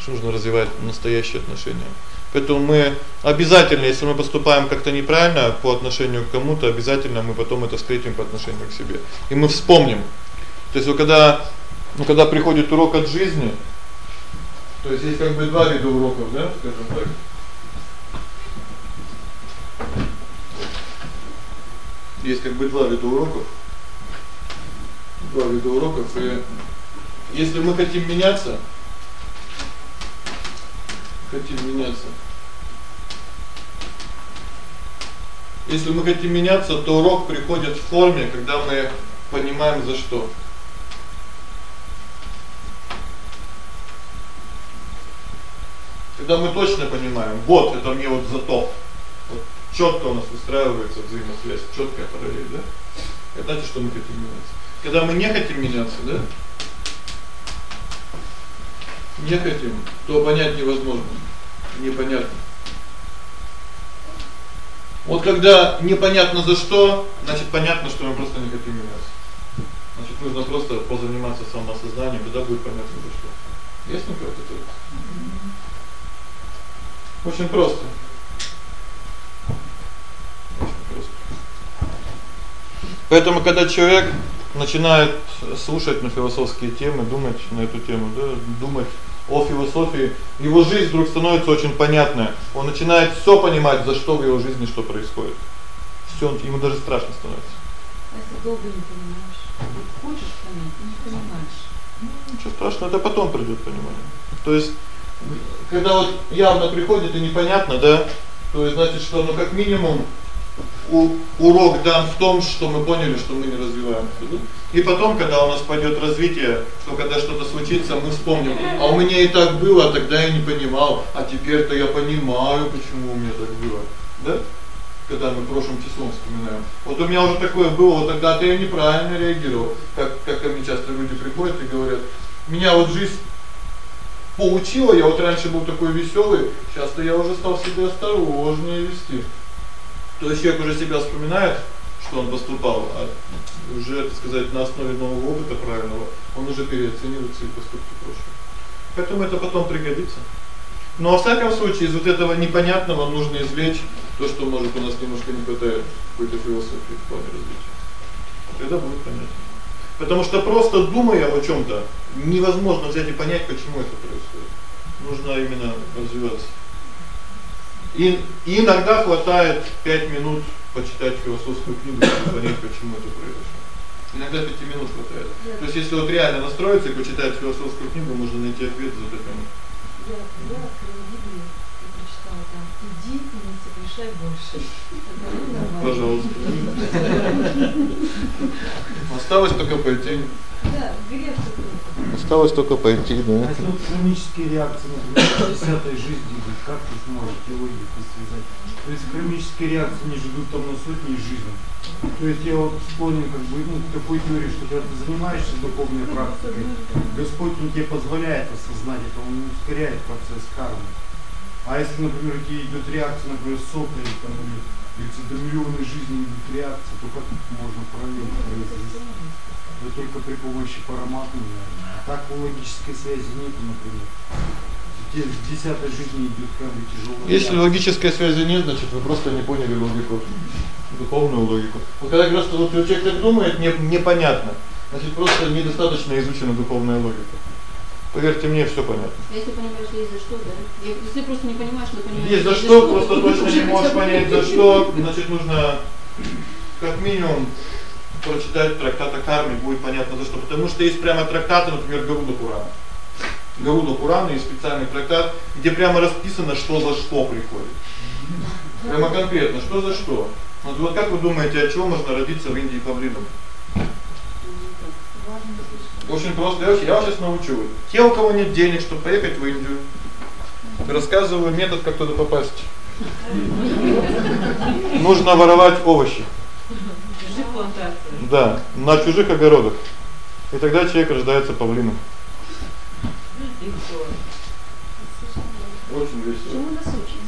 Что нужно развивать настоящие отношения. Поэтому мы обязательно, если мы поступаем как-то неправильно по отношению к кому-то, обязательно мы потом это встретим по отношению к себе. И мы вспомним. То есть вот когда ну когда приходит урок от жизни, то есть есть как бы два вида уроков, да, скажем так. Есть как бы два вида уроков. Два вида уроков, и если мы хотим меняться, хотим меняться. Если мы хотим меняться, то урок приходит в форме, когда мы понимаем за что. Когда мы точно понимаем, вот это мне вот за то. Вот чётко у нас устраивается взаимосвязь, чёткая параллель, да? Это значит, что мы хотим меняться. Когда мы не хотим меняться, да? Не хотим, то понять невозможно. Непонятно. Вот когда непонятно за что, значит понятно, что мы просто не хотим меняться. Значит, нужно просто позаниматься самоосознанием, тогда будет понятно за что. Ясно как это? Очень просто. Очень просто. Поэтому когда человек начинает слушать на философские темы, думать на эту тему, да, думать о философии, его жизнь вдруг становится очень понятная. Он начинает всё понимать, за что в его жизни что происходит. Всё, ему даже страшно становится. А если долго не понимаешь, хочешь понять, не понимаешь. Ну, ничего страшного, это потом придёт понимание. То есть когда вот явно приходит и непонятно, да? То есть значит, что ну как минимум у, урок дан в том, что мы поняли, что мы не развиваемся, да? И потом, когда у нас пойдёт развитие, что когда что-то случится, мы вспомним: "А у меня и так было, а тогда я не понимал, а теперь-то я понимаю, почему у меня так было". Да? Когда мы в прошлом часом вспоминаем. Вот у меня уже такое было, вот тогда-то я неправильно реагировал. Как как ко мне часто люди приходят и говорят: "Меня вот жизнь поучила, я вот раньше был такой весёлый, сейчас-то я уже стал себя осторожнее вести". То есть человек уже себя вспоминает, что он поступал, а уже, так сказать, на основе нового опыта правильного, он уже переоценивает свои поступки прошлого. Поэтому это потом пригодится. Но во всяком случае из вот этого непонятного нужно извлечь то, что может у нас немножко не хватает какой-то философии в плане развития. Тогда будет понятно. Потому что просто думая о чём-то, невозможно взять и понять, почему это происходит. Нужно именно развиваться. И, и иногда хватает 5 минут почитать философскую книгу, чтобы понять, почему это произошло. Иногда 5 минут хватает. То есть если вот реально настроиться и почитать философскую книгу, можно найти ответ за 5 минут. Я я открыла Библию и прочитала там: "Иди и не согрешай больше". Пожалуйста. Осталось только пойти. Да, грех такой. Осталось только пойти, А да. если вот хронические реакции, например, десятой жизни идут, как вы сможете логику связать? То есть хронические реакции не ждут там на сотни жизней. То есть я вот склонен как бы ну, к такой теории, что когда ты занимаешься духовной практикой, Господь он тебе позволяет осознать это, он ускоряет процесс кармы. А если, например, идет реакция, например, сопли, там, или, говорится, до миллиона жизней идут реакции, то как можно параллельно произвести? Только при помощи параматной, наверное. А так логической связи нету, например. В десятой жизни идет как бы тяжелая. Если реакция. логической связи нет, значит, вы просто не поняли логику, духовную логику. Вот когда просто вот человек так думает, не непонятно. Значит, просто недостаточно изучена духовная логика. Поверьте мне, всё понятно. А Если понимаешь, есть за что, да? Я- Если просто не понимаешь, но понимаешь. Есть за что, просто точно не можешь понять за что, значит, нужно как минимум прочитать трактат о карме, будет понятно за что. Потому что есть прямо трактаты, например, Гаруда Пурана. Гаруда Пурана есть специальный трактат, где прямо расписано, что за что приходит. Прямо конкретно, что за что. Вот, вот как вы думаете, от чего можно родиться в Индии павлином? Очень просто. Я, я вас сейчас научу. Те, у кого нет денег, чтобы поехать в Индию, рассказываю метод, как туда попасть. Нужно воровать овощи. Да, на чужих огородах. И тогда человек рождается павлином. И всё. Очень весело. Чему нас учить?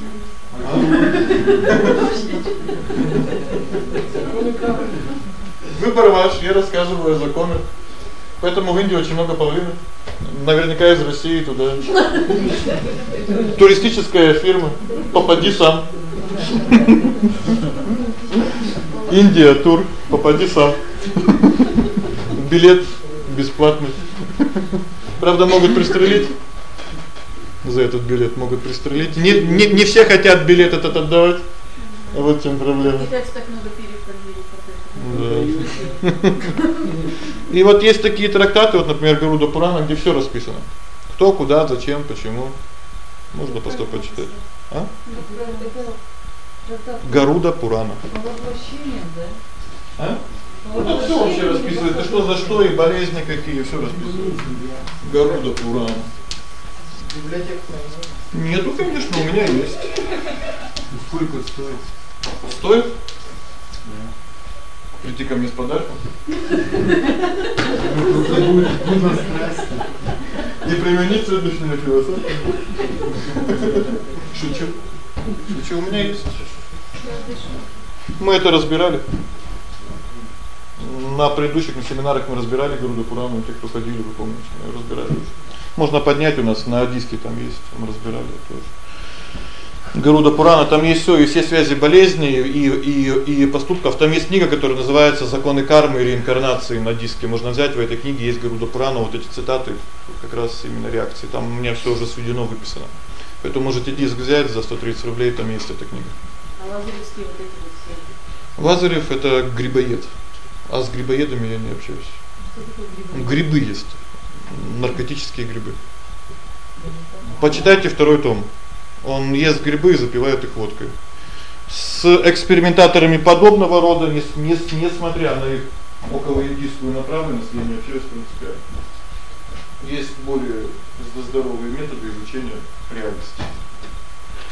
Выбор ваш, я рассказываю о законах. Поэтому в Индии очень много павлинов. Наверняка из России туда. Туристическая фирма. Попади сам. Индия тур. Попади сам. Билет бесплатный. Правда, могут пристрелить. За этот билет могут пристрелить. Не не не все хотят билет этот отдавать. Вот в чем проблема. Опять так много. Да. И вот есть такие трактаты, вот, например, Гаруда Пурана, где всё расписано. Кто, куда, зачем, почему. Можно просто почитать. А? Гаруда Пурана. По воплощениям, да? А? По Ну всё вообще расписывает, и что за что, и болезни какие, всё расписывает. Гаруда Пурана. библиотека Нету, конечно, у меня есть. Сколько стоит? Стоит? Прийти ко мне с подарком. Будет страсти. Не применить сегодняшнюю философию. Шучу. Шучу, у меня есть. Мы это разбирали. На предыдущих на семинарах мы разбирали Гаруда Пурану, те, кто ходили, вы помните, мы разбирали. Можно поднять у нас на диске там есть, мы разбирали тоже. Гаруда Пурана, там есть всё, и все связи болезней и и и поступков. Там есть книга, которая называется Законы кармы и реинкарнации на диске. Можно взять, в этой книге есть Гаруда Пурана, вот эти цитаты, как раз именно реакции. Там у меня всё уже сведено, выписано. Поэтому можете диск взять за 130 рублей, там есть эта книга. А лазаревские вот эти вот все. Лазарев это грибоед. А с грибоедами я не общаюсь. Что такое грибы? Грибы есть. Наркотические грибы. Почитайте второй том. Он ест грибы и запивает их водкой. С экспериментаторами подобного рода, не не несмотря на их околоиндийскую направленность, я не общаюсь принципиально. Есть более здоровые методы изучения реальности.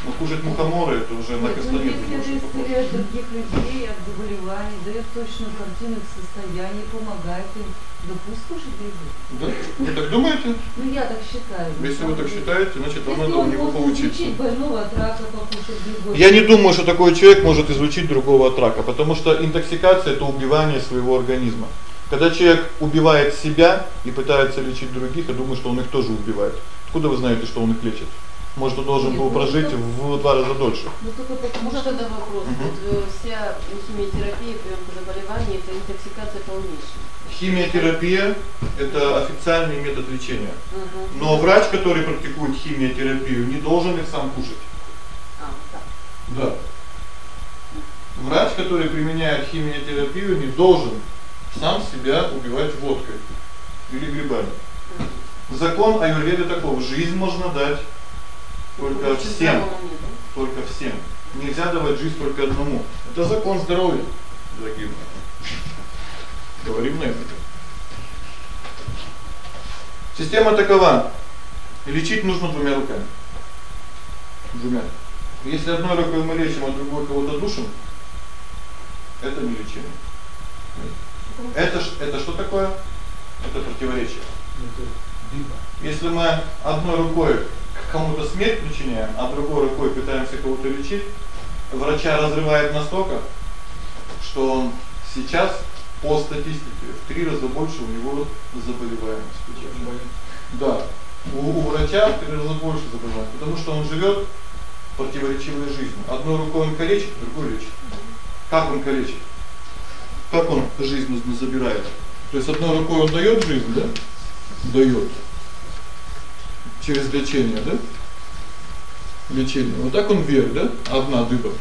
Но кушать мухоморы это уже на Нет, ну кастанет если исцеляет других людей от заболеваний, дает точную картину их состояния, помогает им, да пусть кушает грибы. Да? Вы так думаете? Ну я так считаю. Если вы так считаете, значит, вам надо у него поучиться. больного от рака, покушать. Я не думаю, что такой человек может излечить другого от рака, потому что интоксикация это убивание своего организма. Когда человек убивает себя и пытается лечить других, я думаю, что он их тоже убивает. Откуда вы знаете, что он их лечит? Может, он должен Нет, был ну, прожить это- в два раза дольше. Ну только потому что тогда вопрос. Вот э, вся химиотерапия прием заболеваний это интоксикация полнейшая. Химиотерапия это официальный метод лечения. Но врач, который практикует химиотерапию, не должен их сам кушать. А, так. Да. Врач, который применяет химиотерапию, не должен сам себя убивать водкой или грибами. Закон аюрведы таков: жизнь можно дать только всем, только всем. Нельзя давать жизнь только одному. Это закон здоровья, дорогие мои. Говорим на это. Система такова: лечить нужно двумя руками. Двумя. Если одной рукой мы лечим, а другой кого-то душим, это не лечение. Это ж это что такое? Это противоречие. Если мы одной рукой кому-то смерть причиняем, а другой рукой пытаемся кого-то лечить, врача разрывает настолько, что он сейчас по статистике в три раза больше у него заболеваемость. Да. У, у врача в три раза больше заболеваемость, потому что он живет противоречивой жизнью. Одной рукой он калечит, другой лечит. Как он калечит? Как он жизнь забирает? То есть одной рукой он даёт жизнь, да? Даёт. Через лечение, да? Лечение. Вот так он вверх, да? Одна дыба.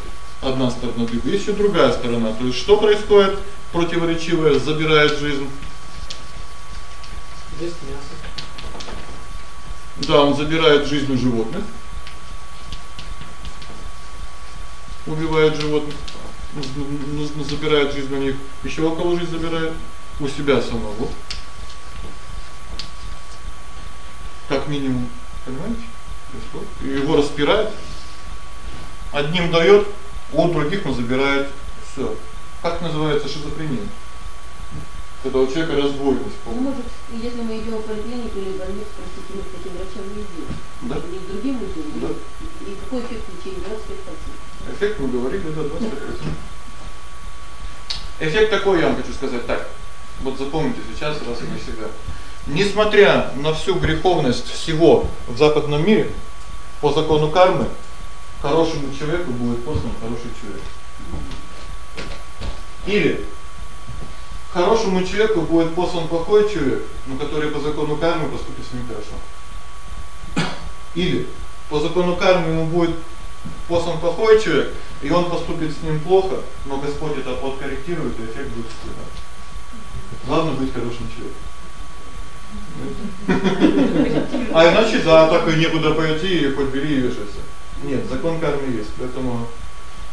Одна сторона дыбы, есть ещё другая сторона. То есть что происходит? Противоречивое забирает жизнь. Есть мясо. Да, он забирает жизнь у животных. Убивает животных. Забирает жизнь у них. Ещё у кого жизнь забирает? У себя самого. Как минимум, понимаете? Его распирает. Одним даёт, у других он забирает всё. Как называется шизофрения? Когда у человека раздвоенность Ну, может, если мы идем в поликлинику или больницу, простите, мы к таким врачам не идем. Да. Или к другим идем. Да. И какой эффект лечения? 25%. Эффект мы говорили, да, 25%. Эффект такой, я вам хочу сказать так. Вот запомните сейчас раз и навсегда. Несмотря на всю греховность всего в западном мире, по закону кармы хорошему человеку будет послан хороший человек. Или хорошему человеку будет послан плохой человек, но который по закону кармы поступит с ним хорошо. Или по закону кармы ему будет послан плохой человек, и он поступит с ним плохо, но Господь это подкорректирует, и эффект будет схудать. Главное быть хорошим человеком. А иначе да, так и некуда пойти, и хоть бери и вешайся. Нет, закон кармы есть. Поэтому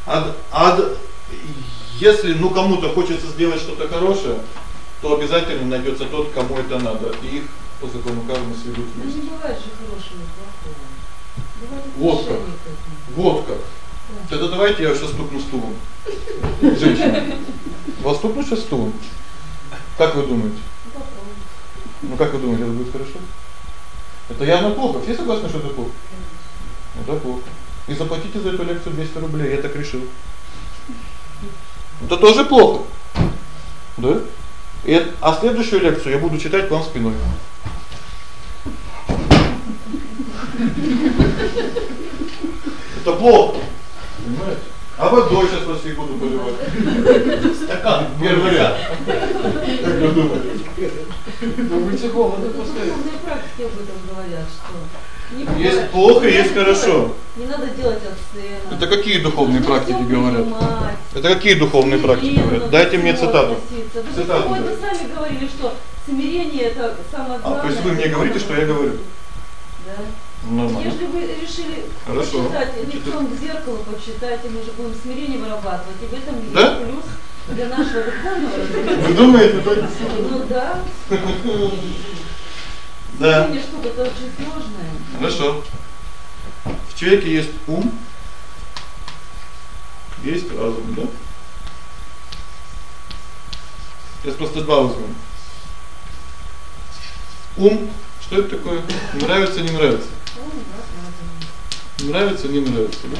ад ад если ну кому-то хочется сделать что-то хорошее, то обязательно найдется тот, кому это надо. И их по закону кармы сведут Ну вместе. не бывает же хорошего и плохого. Вот как. Вот как. Тогда давайте я сейчас стукну стулом. Женщина. Вас стукну сейчас стулом? Как вы думаете? Ну, как вы думаете, это будет хорошо? Это явно плохо. Все согласны, что это плохо? Это плохо. И заплатите за эту лекцию 200 рублей, я так решил. Это тоже плохо. Да? И, а следующую лекцию я буду читать вам спиной. Это плохо. Понимаете? А водой сейчас вас всех буду поливать. Стакан, первый ряд. Как вы думаете? Ну, холодно постоянно. Духовные практики об этом говорят, что не бывает. Есть плохо, Не есть хорошо. Не надо делать от Это какие духовные Нужно практики говорят? Это какие духовные практики говорят? Дайте мне цитату. относиться. Вы Цитату сегодня дайте. сами говорили, что смирение это самое А, главное. то есть вы мне говорите, что я говорю? Да. Нормально. Если вы решили Хорошо. почитать лицом к зеркалу, почитайте, мы же будем смирение вырабатывать. И в этом есть Да? плюс для нашего духовного. Вы думаете, так? Ну да. Да. Смирение штука-то очень сложная. Хорошо. В человеке есть ум, есть разум, да? Сейчас просто два возьмем. Ум, что это такое? Нравится, не нравится? Нравится, не нравится, да?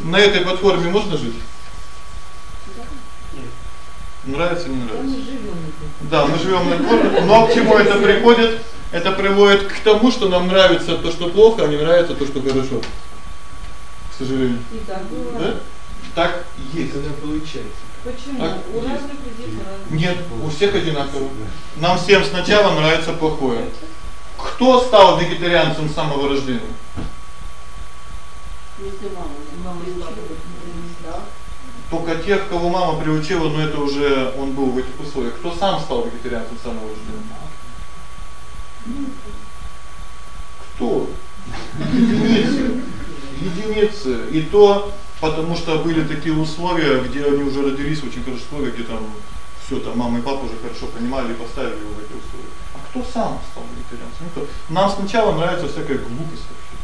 На этой платформе можно жить? Нравится, не нравится? мы живем на. Да, мы живем на платформе, но к чему это приходит? Это приводит к тому, что нам нравится то, что плохо, а не нравится то, что хорошо. К сожалению. И так бывает. Да? Так есть. Когда получается. Почему? Так У есть. разных людей по-разному. Нет, у всех одинаково. Нам всем сначала нравится плохое. Кто стал вегетарианцем с самого рождения? Только тех, кого мама приучила, но это уже он был в этих условиях. Кто сам стал вегетарианцем с самого рождения? Кто? Единицы. Единицы. И то, потому что были такие условия, где они уже родились в очень хороших условиях, где там все там мама и папа уже хорошо понимали и поставили его в эти условия. А кто сам стал вегетарианцем? Никто. Нам сначала нравится всякая глупость вообще.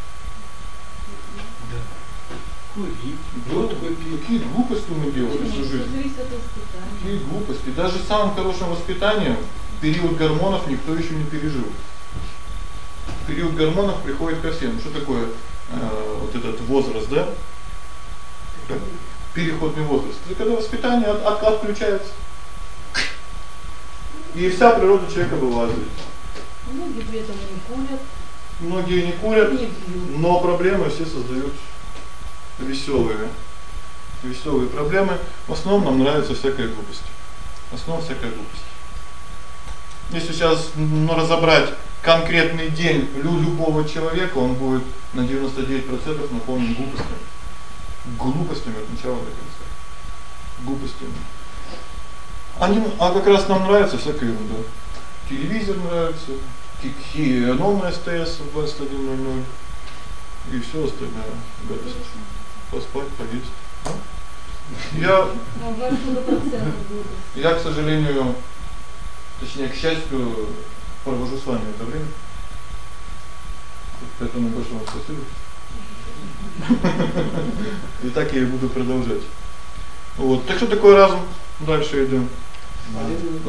Курить. Вот какие глупости мы делали всю жизнь. Какие глупости. Даже самым хорошим воспитанием период гормонов никто еще не пережил. Период гормонов приходит ко всем. Что такое э, вот этот возраст, да? Переходный возраст. Это когда воспитание от, от, отключается. И вся природа человека вылазит. Многие при этом не курят, Многие не курят, не но проблемы все создают веселые. Веселые проблемы. В основном нам нравится всякая глупость. В основном всякая глупость. Если сейчас ну, разобрать конкретный день лю любого человека, он будет на 99% наполнен глупостями. Глупостями от начала до конца. Глупостями. Они, а как раз нам нравится всякая ерунда. Телевизор нравится, кино на СТС в 21.00 и все остальное гадость. Поспать, поесть. А? Я, Ну, я, к сожалению, точнее, к счастью, провожу с вами это время. Поэтому большое вам спасибо. И так я и буду продолжать. Вот. Так что такое разум? Дальше идем.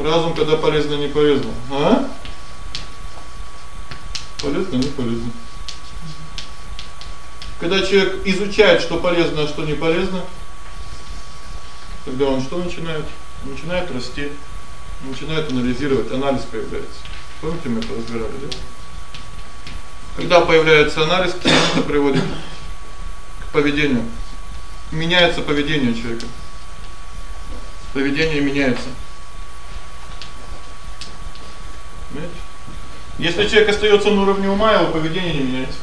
Разум, когда полезно, не полезно. А? Полезно, не полезно. Когда человек изучает, что полезно, а что не полезно, тогда он что начинает? Начинает расти, начинает анализировать, анализ появляется. Помните, мы это разбирали, да? Когда появляется анализ, к это приводит? К поведению. Меняется поведение человека. Поведение меняется. Понимаете? Если человек остается на уровне ума, его поведение не меняется.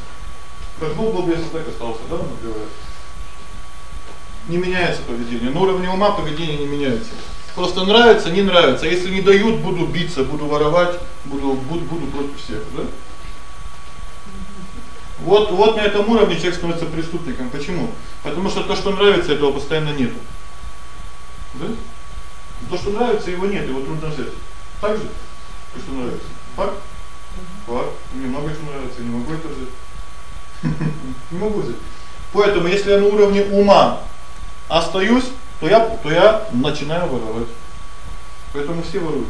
Как был бы, если так остался, да, он говорит. Не меняется поведение. На уровне ума поведение не меняется. Просто нравится, не нравится. А Если не дают, буду биться, буду воровать, буду буду, буду против всех, да? Вот вот на этом уровне человек становится преступником. Почему? Потому что то, что нравится, этого постоянно нету. Да? То, что нравится, его нет, его трудно взять. Так же? И что нравится? Факт? Факт. Мне много чего нравится, не могу это взять. Не могу взять. Поэтому если я на уровне ума остаюсь, то я то я начинаю воровать. Поэтому все воруют.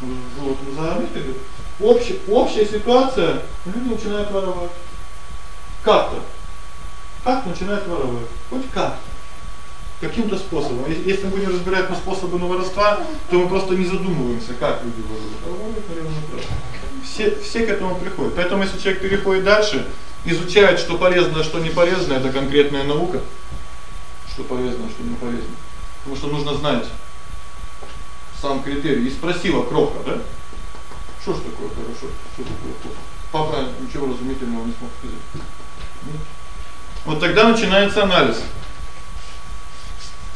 Вот, заметили? Общая общая ситуация, люди начинают воровать. Как-то. Как начинают воровать? Хоть как-то каким-то способом. Если мы будем разбирать по способу воровства, то мы просто не задумываемся, как люди воруют. А воруют, наверное, Все все к этому приходят. Поэтому если человек переходит дальше, изучает, что полезно, а что не полезно, это конкретная наука. Что полезно, а что не полезно. Потому что нужно знать сам критерий. И спросила Кроха, да? Что ж такое хорошо, что такое плохо? Папа ничего разумительного не смог сказать. Вот тогда начинается анализ.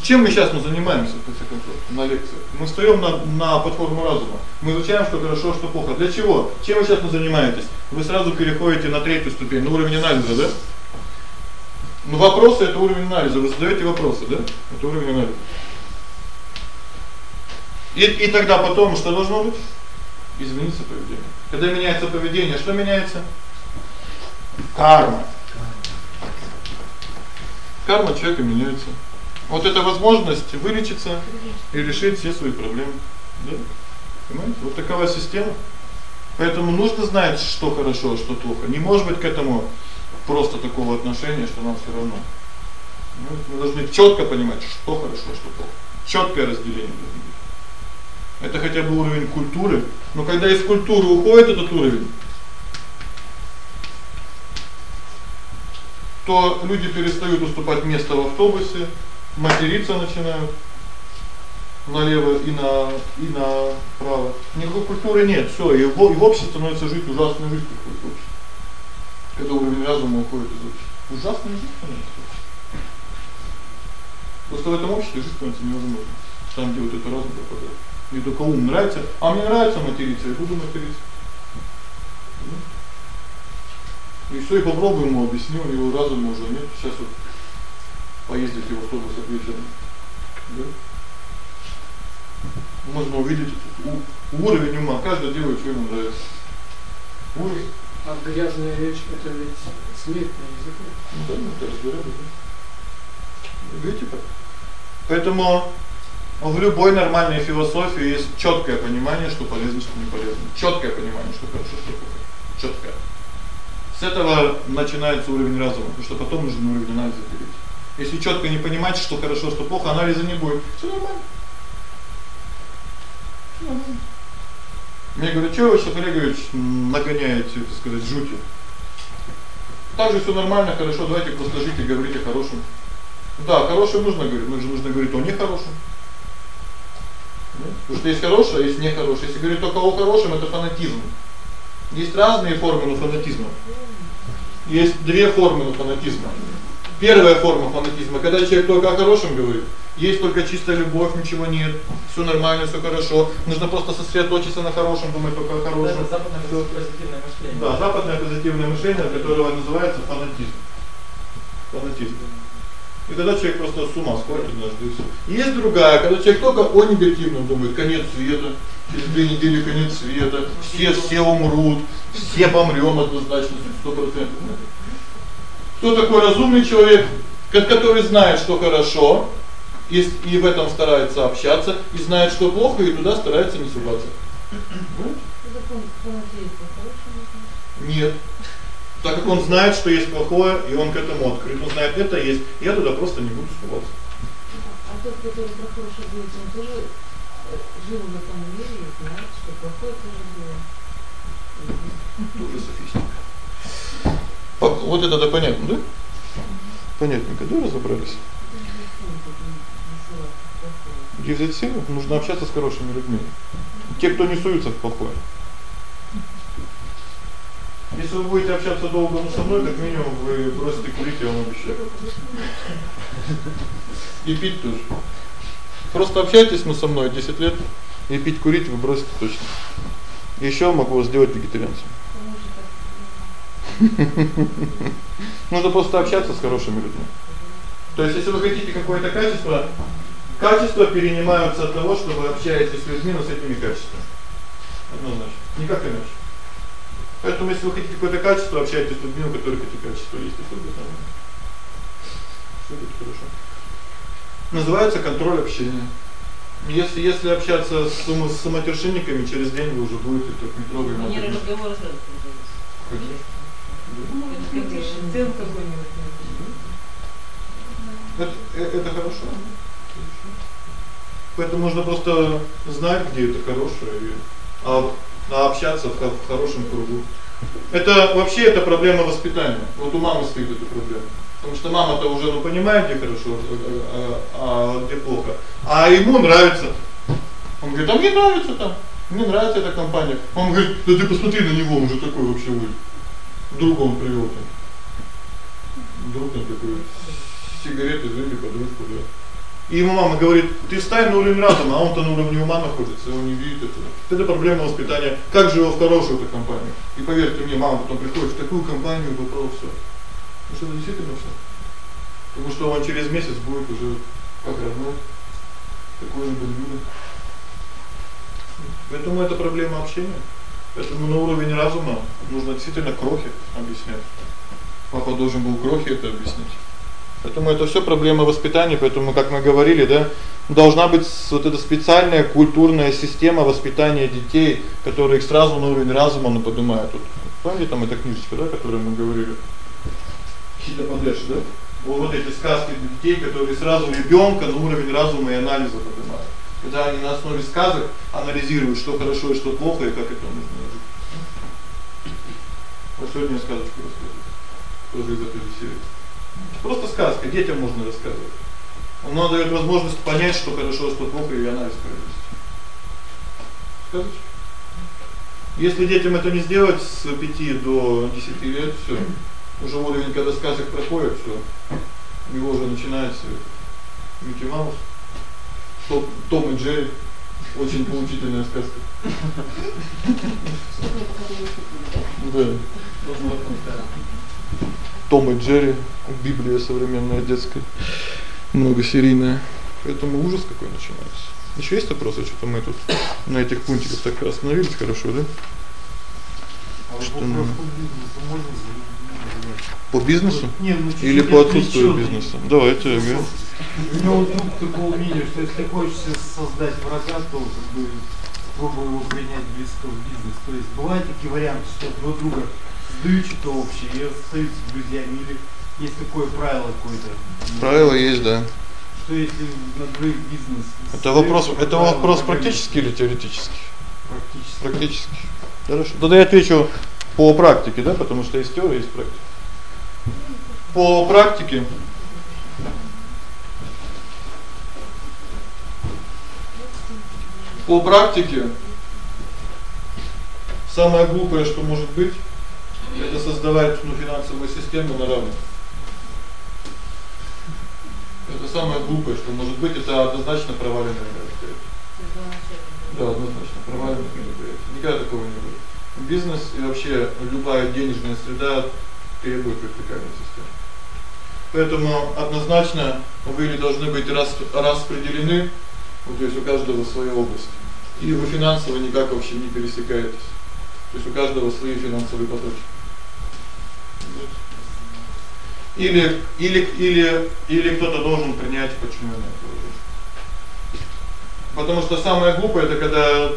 Чем мы сейчас мы занимаемся в конце концов на лекциях? Мы встаём на на платформу разума. Мы изучаем, что хорошо, что плохо. Для чего? Чем вы сейчас мы занимаетесь? Вы сразу переходите на третью ступень, на уровень анализа, да? Ну вопросы это уровень анализа. Вы задаёте вопросы, да? Это уровень анализа. И и тогда потом что должно быть? Изменится поведение. Когда меняется поведение, что меняется? Карма. Карма человека меняется. Вот это возможность вылечиться и решить все свои проблемы. Да? Понимаете? Вот такова система. Поэтому нужно знать, что хорошо, а что плохо. Не может быть к этому просто такого отношения, что нам всё равно. Мы должны чётко понимать, что хорошо, а что плохо. Чёткое разделение должно быть. Это хотя бы уровень культуры, но когда из культуры уходит этот уровень, то люди перестают уступать место в автобусе, материться начинают налево и на и направо. Никакой культуры нет. Всё, и в, и в обществе становится жить ужасной жизнью какой-то. Когда уровень разума уходит из общества. Ужасная жизнь становится. Просто в этом обществе жить становится невозможно. Там, где вот это разум пропадает. Мне только ум нравится, а мне нравится материться, я буду материться. И всё, и попробуй ему объяснить, у него разума уже нет. Сейчас вот поездите в автобусах вечером. Да? Можно увидеть уровень ума, каждый делает, что ему нравится. Уровень. А грязная речь это ведь смерть на языке. Ну да, мы это разбираем, да. Видите как? Поэтому в любой нормальной философии есть чёткое понимание, что полезно, что не полезно. Чёткое понимание, что хорошо, что плохо. Чёткое. С этого начинается уровень разума, потому что потом нужно уровень анализа перейти. Если чётко не понимать, что хорошо, что плохо, анализа не будет. Всё нормально. Мне говорят: "Что вы, Шахар Олегович, нагоняете, так сказать, жути?" Так же всё нормально, хорошо, давайте просто жить и говорить о хорошем. Да, хорошем нужно говорить, но же нужно говорить о нехорошем. Потому что есть хорошее, а есть нехорошее. Если говорить только о хорошем это фанатизм. Есть разные формы фанатизма. Есть две формы фанатизма. Первая форма фанатизма, когда человек только о хорошем говорит. Есть только чистая любовь, ничего нет. Всё нормально, всё хорошо. Нужно просто сосредоточиться на хорошем, думать только о хорошем. Это западное позитивное мышление. Да, западное позитивное мышление, которое называется фанатизм. Фанатизм. И тогда человек просто с ума сходит однажды и всё. Есть другая, когда человек только о негативном думает, конец света, через две недели конец света, все все умрут, все помрём однозначно, 100%. Кто такой разумный человек, который знает, что хорошо, и и в этом старается общаться, и знает, что плохо, и туда старается не соваться. Нет. Так как он знает, что есть плохое, и он к этому открыт. Он знает, это есть. Я туда просто не буду соваться. А тот, который про хорошее говорит, он тоже жил в этом мире и знает, что плохое тоже было. Тоже софистика. Вот это да понятно, да? Понятненько, да, разобрались. Где взять силу? Нужно общаться с хорошими людьми. Те, кто не суется в плохое. Если вы будете общаться долго ну, со мной, как минимум вы бросите курить, я вам обещаю. И пить тоже. Просто общайтесь ну, со мной 10 лет, и пить, курить вы бросите точно. Ещё могу сделать вегетарианцем. Нужно просто общаться с хорошими людьми. То есть если вы хотите какое-то качество, качества перенимаются от того, что вы общаетесь с людьми, но с этими качествами. Однозначно. Никак иначе. Поэтому если вы хотите какое-то качество, общайтесь с людьми, у которых эти качества есть, и всё будет нормально. Всё будет хорошо. Называется контроль общения. Если если общаться с с самотершинниками, через день вы уже будете трехметровый Они мотор. разговоры сразу. Конечно. Ну, это как бы какой-нибудь. Это э, это хорошо. Поэтому нужно просто знать, где это хорошее, и а, а общаться в, в хорошем кругу. Это вообще это проблема воспитания. Вот у мамы стоит эта проблема. Потому что мама-то уже ну понимает, где хорошо, а, а, где плохо. А ему нравится. Он говорит: "А мне нравится там. Мне нравится эта компания". Он говорит: "Да ты посмотри на него, он же такой вообще ой. Друга он привёл там. Друг он такой. Сигареты, взяли подружку, да. И ему мама говорит: "Ты встань на уровень разума", а он-то на уровне ума находится, он не видит этого. Это проблема воспитания. Как же его в хорошую эту компанию? И поверьте мне, мама потом приходит в такую компанию, попал всё. Ну что, действительно всё. Потому что он через месяц будет уже как родной. Такой же бандюга. Поэтому это проблема общения. Поэтому на уровень разума нужно действительно крохи объяснять. Папа должен был крохи это объяснить. Поэтому это всё проблема воспитания, поэтому, как мы говорили, да, должна быть вот эта специальная культурная система воспитания детей, которая их сразу на уровень разума ну поднимает. Вот помните там эта книжечка, да, о которой мы говорили? Хита Падеш, да? Вот эти сказки для детей, которые сразу ребёнка на уровень разума и анализа поднимают. Когда они на основе сказок анализируют, что хорошо и что плохо и как это нужно. Вот сегодня сказочку. Тоже из этой серии. Просто сказка, детям можно рассказывать. Он даёт возможность понять, что хорошо, что плохо и анализ провести. Сказочка. Если детям это не сделать с 5 до 10 лет, всё. Уже уровень, когда сказок проходит, всё. У него уже начинается Микки Маус, Том и Джерри. Очень поучительная сказка. Да. Том и Джерри, Библия современная детская, многосерийная. Поэтому ужас какой начинается. Ещё есть вопросы, что-то мы тут на этих пунктиках так остановились хорошо, да? А Что можно? По бизнесу Не, ну, или по отсутствию бизнеса? Давайте, ага. У него вдруг такое мнение, что если хочется создать врага, то как бы пробуй его принять близко в бизнес. То есть бывают такие варианты, что два друга сдают что-то общее и остаются друзьями, или есть такое правило какое-то. Правило есть, да. Что если на другой бизнес... Это вопрос, это вопрос практический или теоретический? Практически. Практически. Хорошо. Тогда я отвечу по практике, да, потому что есть теория, есть практика. По практике По практике самое глупое, что может быть, это создавать ну финансовую систему на равных. Это самое глупое, что может быть, это однозначно проваленное мероприятие. Да, однозначно проваленное мероприятие. Никогда такого не будет. Бизнес и вообще любая денежная среда требует вертикальной системы. Поэтому однозначно вы или должны быть рас, распределены, вот то есть у каждого своя область. И вы финансово никак вообще не пересекаетесь. То есть у каждого свои финансовые потоки. Или или или или кто-то должен принять положение. Потому что самое глупое это когда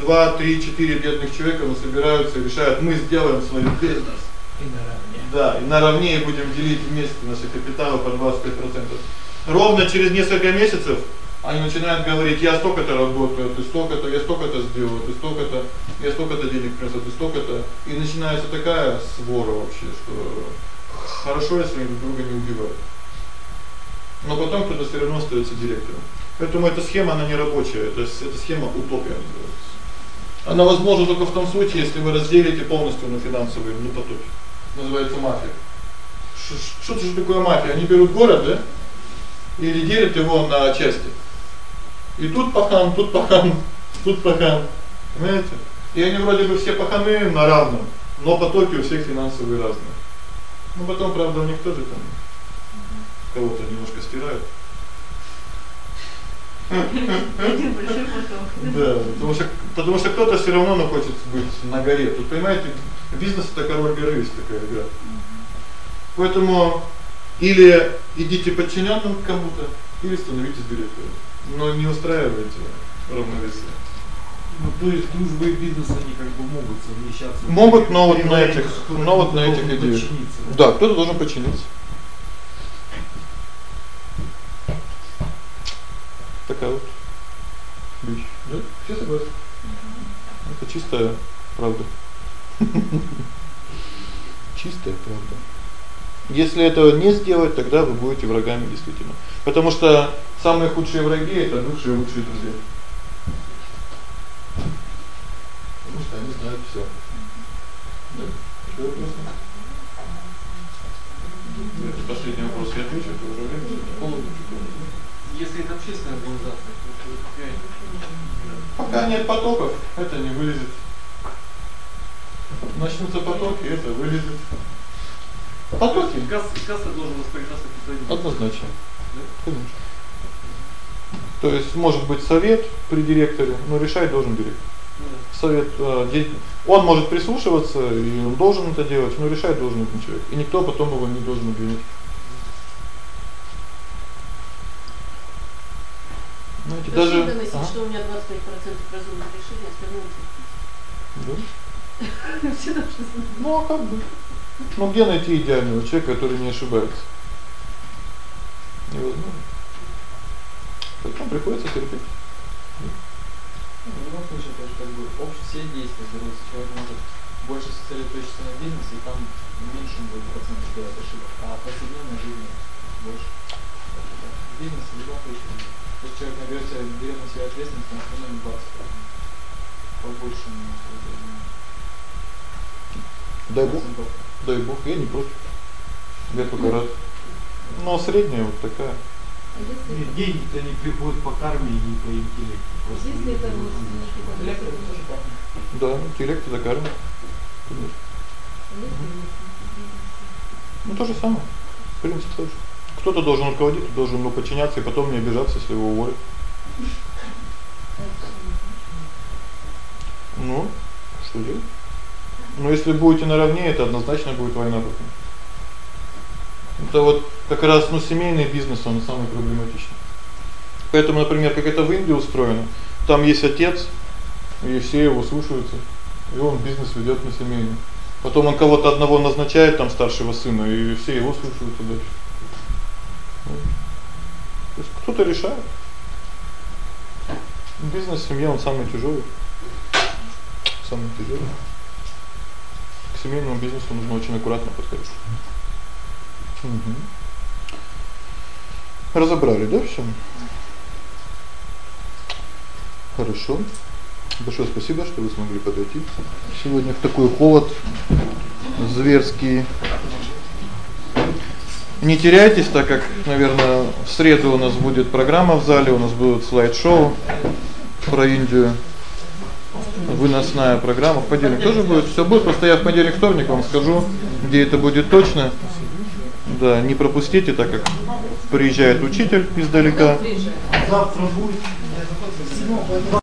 2, 3, 4 бедных человека ну собираются и решают: "Мы сделаем свой бизнес". И наравне. Да, и наравне будем делить вместе наши капиталы по 25%. Ровно через несколько месяцев они начинают говорить: "Я столько-то работаю, ты столько-то, я столько-то сделал, ты столько-то, я столько-то денег принесу, ты столько-то". И начинается такая свора вообще, что хорошо, если друг друга не убивают. Но потом кто-то всё равно остаётся директором. Поэтому эта схема она не рабочая, это эта схема утопия называется. Она возможна только в том случае, если вы разделите полностью на финансовые ну потоки. Называется мафия. Что же такое мафия? Они берут город, да? Или делят его на части. И тут пахан, тут пахан, тут пахан. Понимаете? И они вроде бы все паханы на равном, но потоки у всех финансовые разные. Ну потом, правда, у них тоже там кого-то немножко стирают. Один большой поток. Да, потому что потому что кто-то всё равно ну, хочет быть на горе. Тут понимаете, бизнес это король горы есть такая игра. Поэтому или идите подчиненным кому-то, или становитесь директором. Но не устраивайте равновесие. Ну, то есть дружба и бизнес они как бы могут совмещаться. Могут, но вот на этих, но вот на этих идеях. Да, кто-то должен подчиниться. Такая вот вещь, да? Все согласны? Это чистая правда. Чистая правда. Если этого не сделать, тогда вы будете врагами действительно. Потому что самые худшие враги это бывшие лучшие друзья. Потому что они знают всё. Да. Что вопрос? Это последний вопрос я отвечу, это уже. Если это общественная организация, то это Пока нет потоков, это не вылезет. Начнутся потоки, это вылезет. Потоки Касса, касса должен распоряжаться председатель. однозначно. Конечно. То есть может быть совет при директоре, но решать должен директор. Ну да. Совет э, он может прислушиваться, и он должен это делать, но решать должен этот человек. И никто потом его не должен обвинять. Даже Рассчитанность, Ага. что у меня 25% разумных решений, остальное Да. все должны знать. Ну а как бы? Ну где найти идеального человека, который не ошибается? Невозможно. Поэтому приходится терпеть. Ну, В любом случае, это же как бы общие все действия берутся. Человек может больше сосредоточиться на бизнесе, и там меньше будет процент сделать ошибок, а повседневной жизни больше. Бизнесе в любом случае. Есть человек наберет, себя- берет на себя ответственность, на остальное 20 побольше жизнь. Дай бог, дай бог, я не против. Я только рад. Но средняя вот такая. А если, Нет, деньги-то не приходят по карме и не по интеллекту. Просто если это Электро если- тоже пахнет. Да, интеллект это карма. Конечно. если Ну то же самое. Принцип тот же. Кто-то должен руководить, кто должен ему подчиняться и потом не обижаться, если его уволят. Ну, что делать? Но если будете наравне, это однозначно будет война потом. Это вот как раз, ну, семейный бизнес, он самый проблематичный. Поэтому, например, как это в Индии устроено, там есть отец, и все его слушаются, и он бизнес ведёт на семейный. Потом он кого-то одного назначает там старшего сына, и все его слушаются дальше. То есть кто-то решает. Бизнес в семье он самый тяжёлый. Самый тяжёлый. К семейному бизнесу нужно очень аккуратно подходить. Угу. Разобрали, да, всё? Хорошо. Большое спасибо, что вы смогли подойти сегодня в такой холод зверский. Не теряйтесь, так как, наверное, в среду у нас будет программа в зале, у нас будет слайд-шоу про Индию. Выносная программа. В понедельник тоже будет. Всё будет, просто я в понедельник, вторник вам скажу, где это будет точно. Да, не пропустите, так как приезжает учитель издалека. Завтра будет